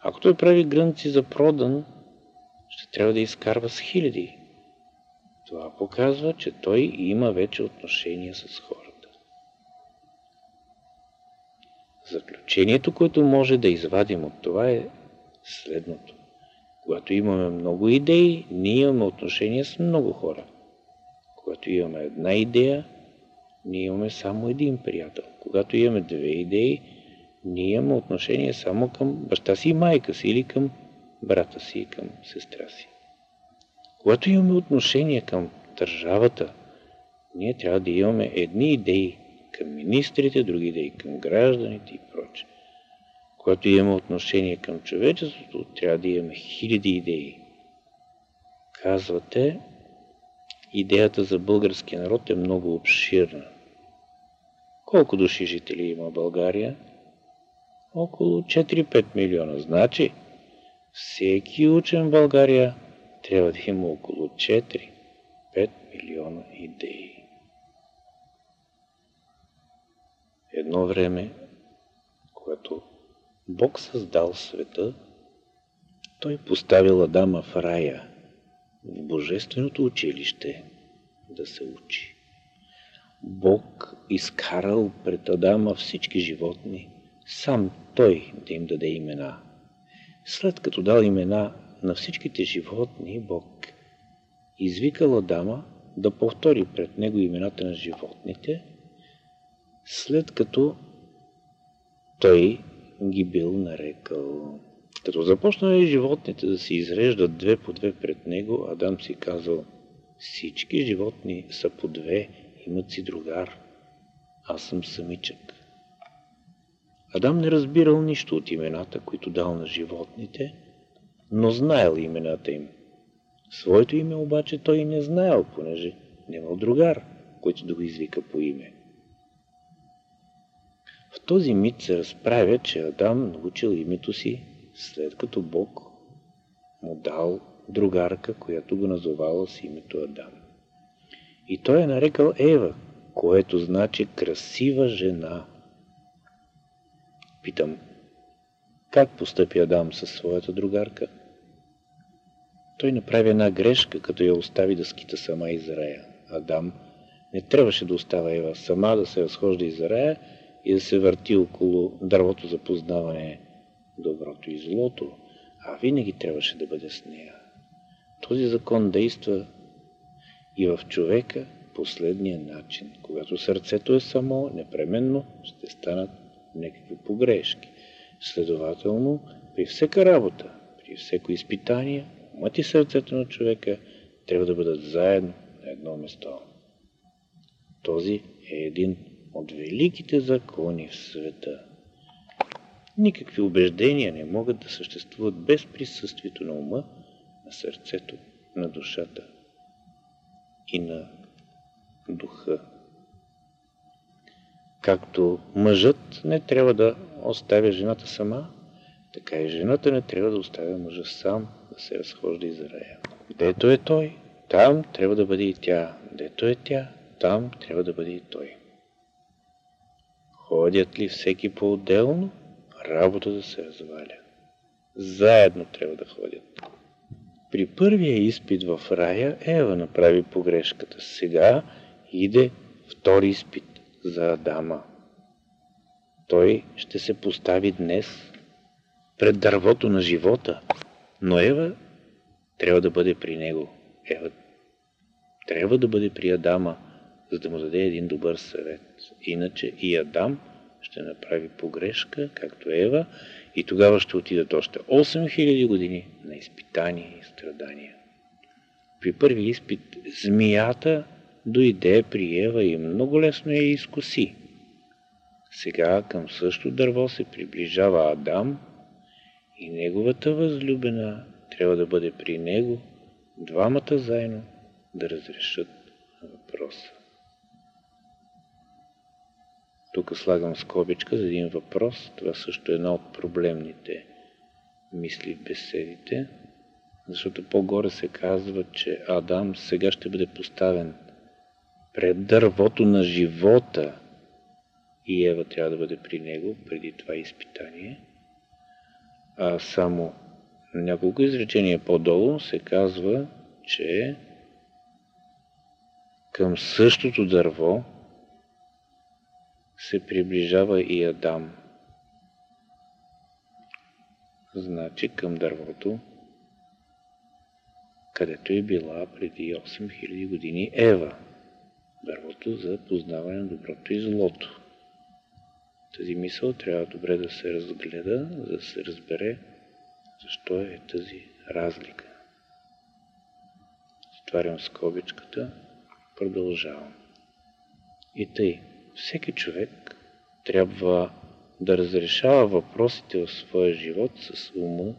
Ако той прави грънци за продан, ще трябва да изкарва с хиляди. Това показва, че той има вече отношения с хората. Заключението, което може да извадим от това е следното. Когато имаме много идеи, ние имаме отношения с много хора. Когато имаме една идея, ние имаме само един приятел. Когато имаме две идеи, ние имаме отношение само към баща си и майка си или към брата си и към сестра си. Когато имаме отношение към държавата, ние трябва да имаме едни идеи към министрите, други идеи към гражданите и прочее. Когато имаме отношение към човечеството, трябва да имаме хиляди идеи. Казвате, идеята за българския народ е много обширна. Колко души жители има България? Около 4-5 милиона. Значи, всеки учен в България трябва да има около 4-5 милиона идеи. Едно време, когато Бог създал света, той поставил Адама в рая, в Божественото училище, да се учи. Бог изкарал пред Адама всички животни, сам той да им даде имена. След като дал имена на всичките животни, Бог извикал Адама да повтори пред него имената на животните, след като той ги бил нарекал. Като започнали животните да се изреждат две по две пред него, Адам си казал, всички животни са по две, имат си другар, аз съм самичък. Адам не разбирал нищо от имената, които дал на животните, но знаел имената им. Своето име обаче той не знаел, понеже нямал другар, който да го извика по име. В този мит се разправя, че Адам научил името си, след като Бог му дал другарка, която го назовала с името Адам. И той е нарекал Ева, което значи красива жена. Питам, как постъпи Адам със своята другарка? Той направи една грешка, като я остави да скита сама из рая. Адам не трябваше да остава Ева сама да се разхожда из рая и да се върти около дървото за познаване доброто и злото, а винаги трябваше да бъде с нея. Този закон действа и в човека последния начин. Когато сърцето е само, непременно ще станат някакви погрешки. Следователно, при всека работа, при всеко изпитание, умът и сърцето на човека трябва да бъдат заедно на едно место. Този е един от великите закони в света. Никакви убеждения не могат да съществуват без присъствието на ума, на сърцето, на душата и на духа. Както мъжът не трябва да оставя жената сама, така и жената не трябва да оставя мъжа сам да се разхожда из рая. Дето е той, там трябва да бъде и тя. Дето е тя, там трябва да бъде и той. Ходят ли всеки по-отделно, работа да се разваля. Заедно трябва да ходят. При първия изпит в рая Ева направи погрешката. Сега иде втори изпит за Адама. Той ще се постави днес пред дървото на живота, но Ева трябва да бъде при него. Ева трябва да бъде при Адама, за да му даде един добър съвет. Иначе и Адам ще направи погрешка, както Ева, и тогава ще отидат още 8000 години на изпитание и страдания. При първи изпит змията дойде при Ева и много лесно я изкуси. Сега към също дърво се приближава Адам и неговата възлюбена трябва да бъде при него, двамата заедно да разрешат въпроса. Тук слагам скобичка за един въпрос. Това също е една от проблемните мисли в беседите, защото по-горе се казва, че Адам сега ще бъде поставен пред дървото на живота и Ева трябва да бъде при него преди това изпитание. А само няколко изречения по-долу се казва, че към същото дърво се приближава и Адам. Значи към дървото, където е била преди 8000 години Ева. Дървото за познаване на доброто и злото. Тази мисъл трябва добре да се разгледа, за да се разбере защо е тази разлика. Затварям скобичката, продължавам. И тъй, всеки човек трябва да разрешава въпросите в своя живот с ума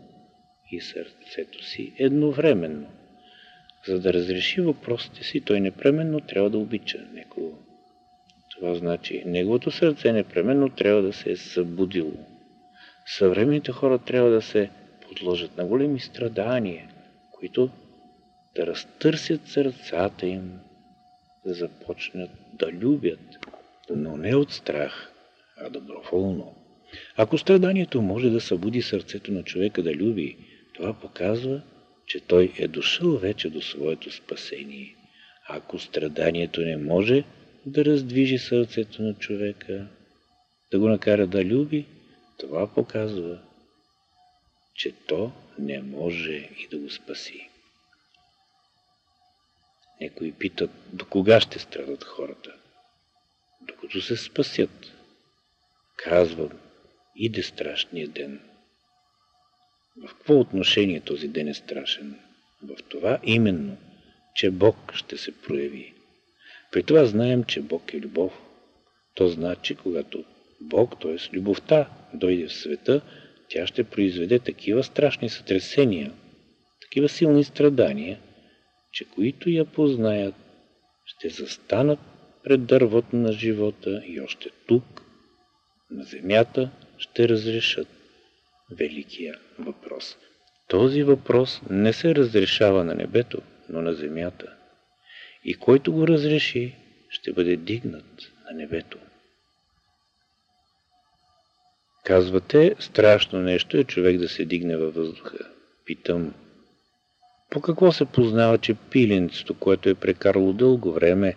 и сърцето си едновременно. За да разреши въпросите си, той непременно трябва да обича некого. Това значи, неговото сърце непременно трябва да се е събудило. Съвременните хора трябва да се подложат на големи страдания, които да разтърсят сърцата им, да започнат да любят, но не от страх, а доброволно. Ако страданието може да събуди сърцето на човека да люби, това показва, че той е дошъл вече до своето спасение. Ако страданието не може да раздвижи сърцето на човека, да го накара да люби, това показва, че то не може и да го спаси. Некои питат, до кога ще страдат хората? Докато се спасят. Казвам, иде страшния ден. В какво отношение този ден е страшен? В това именно, че Бог ще се прояви. При това знаем, че Бог е любов. То значи, когато Бог, т.е. любовта, дойде в света, тя ще произведе такива страшни сътресения, такива силни страдания, че които я познаят, ще застанат пред дървото на живота и още тук, на земята, ще разрешат великия въпрос. Този въпрос не се разрешава на небето, но на земята. И който го разреши, ще бъде дигнат на небето. Казвате, страшно нещо е човек да се дигне във въздуха. Питам, по какво се познава, че пиленцето, което е прекарало дълго време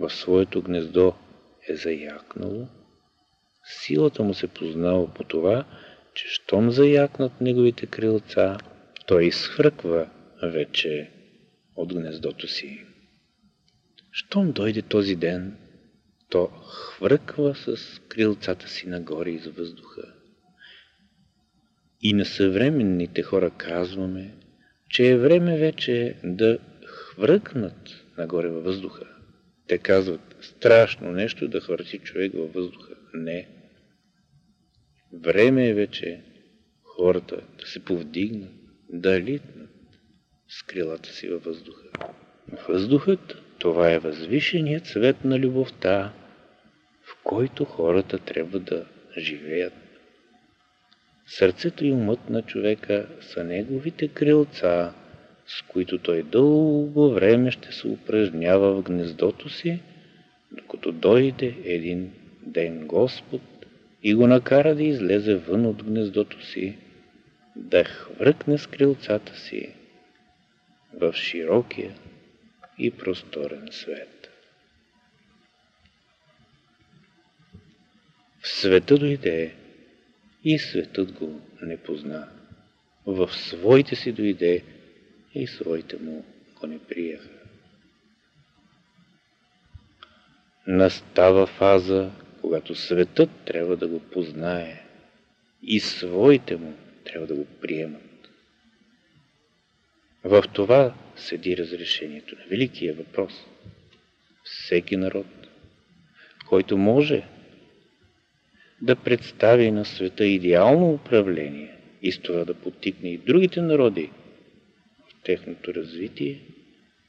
в своето гнездо, е заякнало? Силата му се познава по това, че щом заякнат неговите крилца, той изхвърква вече от гнездото си. Щом дойде този ден, то хвърква с крилцата си нагоре из въздуха. И на съвременните хора казваме, че е време вече да хвъркнат нагоре във въздуха. Те казват, страшно нещо да хвърти човек във въздуха. Не. Време е вече хората да се повдигнат, да литнат с крилата си във въздуха. Въздухът, това е възвишеният цвет на любовта, в който хората трябва да живеят. Сърцето и умът на човека са неговите крилца, с които той дълго време ще се упражнява в гнездото си, докато дойде един ден Господ и го накара да излезе вън от гнездото си, да хвъркне с крилцата си в широкия и просторен свет. В света дойде и светът го не позна. В своите си дойде и своите му го не приеха. Настава фаза, когато светът трябва да го познае и своите му трябва да го приемат. В това седи разрешението на великия въпрос. Всеки народ, който може да представи на света идеално управление и с това да потикне и другите народи техното развитие,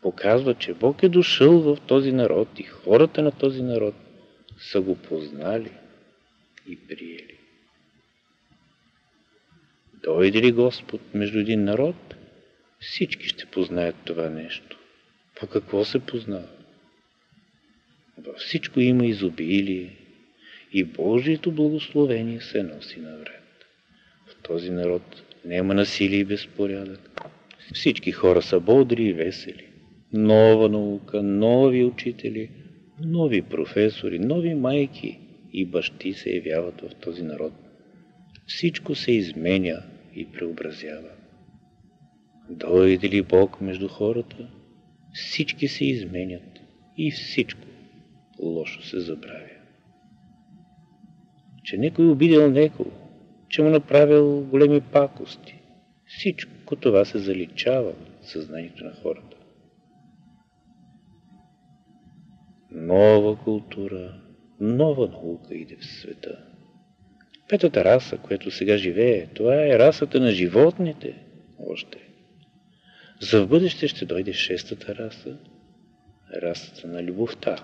показва, че Бог е дошъл в този народ и хората на този народ са го познали и приели. Дойде ли Господ между един народ, всички ще познаят това нещо. По какво се познава? Във всичко има изобилие и Божието благословение се носи навред. В този народ няма насилие и безпорядък. Всички хора са бодри и весели. Нова наука, нови учители, нови професори, нови майки и бащи се явяват в този народ. Всичко се изменя и преобразява. Дойде ли Бог между хората, всички се изменят и всичко лошо се забравя. Че некой обидел некого, че му направил големи пакости, всичко това се заличава в съзнанието на хората. Нова култура, нова наука иде в света. Петата раса, която сега живее, това е расата на животните още. За в бъдеще ще дойде шестата раса, расата на любовта.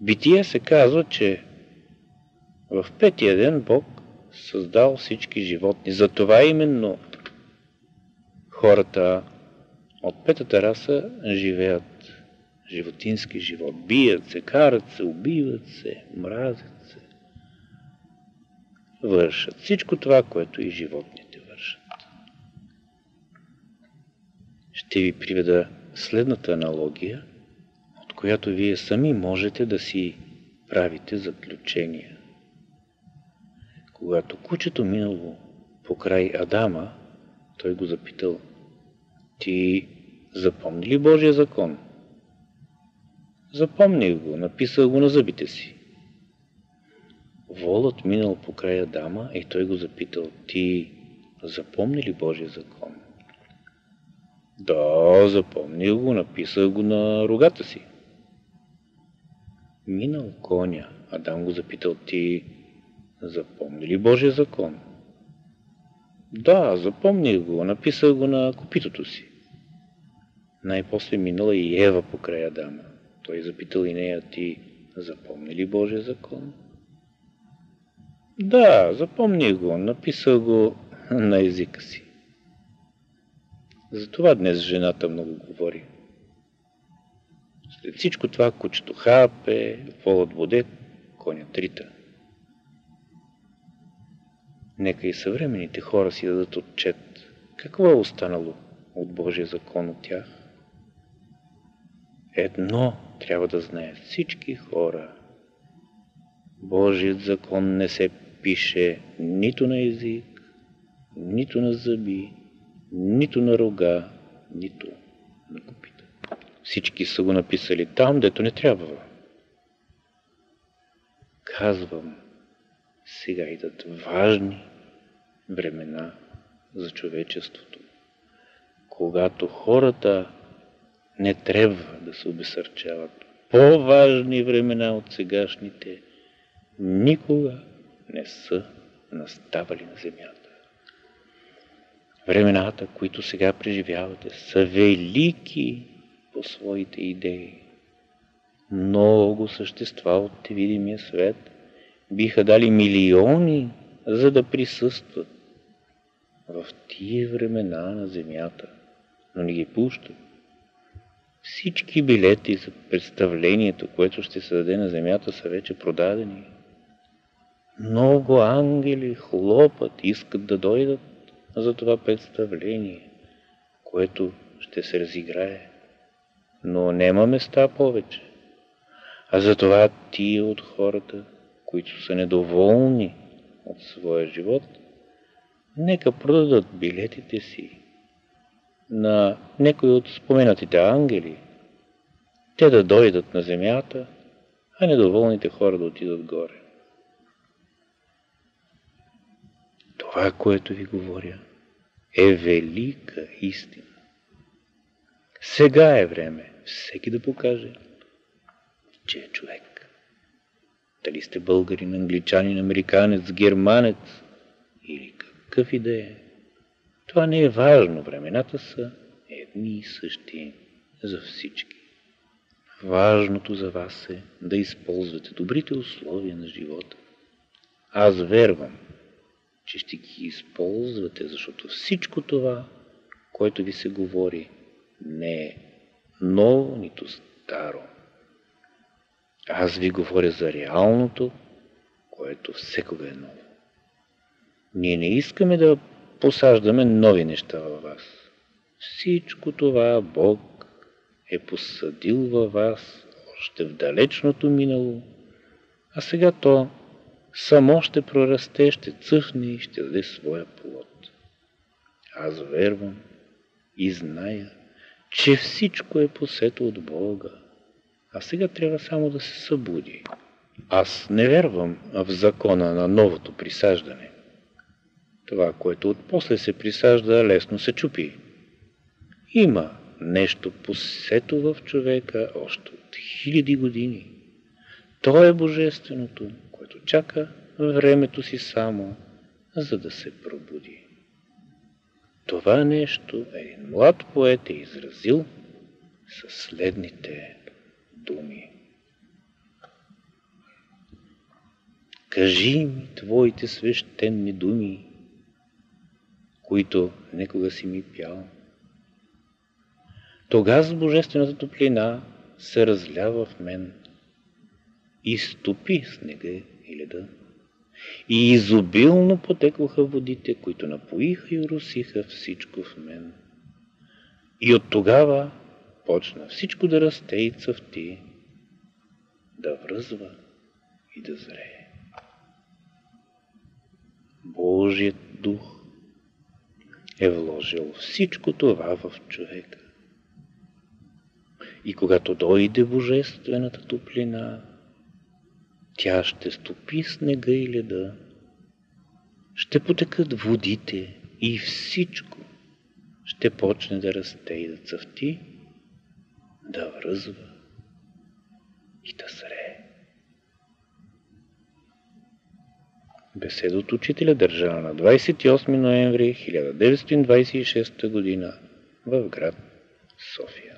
Битие се казва, че в петия ден Бог създал всички животни. Затова именно хората от петата раса живеят животински живот. Бият се, карат се, убиват се, мразят се. Вършат всичко това, което и животните вършат. Ще ви приведа следната аналогия, от която вие сами можете да си правите заключения. Когато кучето минало покрай Адама, той го запитал, ти запомни ли Божия закон? Запомних го, написал го на зъбите си. Волът минал покрай Адама и той го запитал, ти запомни ли Божия закон? Да, запомнил го, написал го на рогата си. Минал коня, Адам го запитал, ти запомни ли Божия закон? Да, запомних го, написал го на копитото си. Най-после минала и Ева покрай Адама. Той запитал и нея, ти запомни ли Божия закон? Да, запомних го, написал го на езика си. Затова днес жената много говори. След всичко това кучето хапе, волът воде, коня трита. Нека и съвременните хора си дадат отчет. Какво е останало от Божия закон от тях? Едно трябва да знаят всички хора. Божият закон не се пише нито на език, нито на зъби, нито на рога, нито на копита. Всички са го написали там, дето не трябва. Казвам, сега идат важни времена за човечеството, когато хората не трябва да се обесърчават. По-важни времена от сегашните никога не са наставали на земята. Времената, които сега преживявате, са велики по своите идеи. Много същества от видимия свет биха дали милиони, за да присъстват в тия времена на земята, но не ги пущат. Всички билети за представлението, което ще се даде на земята, са вече продадени. Много ангели хлопат, искат да дойдат за това представление, което ще се разиграе. Но нема места повече. А затова тия от хората, които са недоволни от своя живот, нека продадат билетите си на някои от споменатите ангели, те да дойдат на земята, а недоволните хора да отидат горе. Това, което ви говоря, е велика истина. Сега е време всеки да покаже, че е човек. Дали сте българин, англичанин, американец, германец какъв и да е. Това не е важно. Времената са едни и същи за всички. Важното за вас е да използвате добрите условия на живота. Аз вервам, че ще ги използвате, защото всичко това, което ви се говори, не е ново, нито старо. Аз ви говоря за реалното, което всекога е ново. Ние не искаме да посаждаме нови неща във вас. Всичко това Бог е посадил във вас още в далечното минало, а сега то само ще прорасте, ще цъфне и ще даде своя плод. Аз вервам и зная, че всичко е посето от Бога, а сега трябва само да се събуди. Аз не вярвам в закона на новото присаждане. Това, което отпосле се присажда, лесно се чупи. Има нещо посето в човека още от хиляди години. То е божественото, което чака времето си само, за да се пробуди. Това нещо един млад поет е изразил със следните думи. Кажи ми твоите свещени думи, които некога си ми пял. Тога с божествената топлина се разлява в мен и стопи снега и леда. И изобилно потекоха водите, които напоиха и уросиха всичко в мен. И от тогава почна всичко да расте и цъфти, да връзва и да зрее. Божият дух е вложил всичко това в човека. И когато дойде божествената топлина, тя ще стопи снега и леда, ще потекат водите и всичко ще почне да расте и да цъфти, да връзва и да зрее. Беседа от учителя държана на 28 ноември 1926 г. в град София.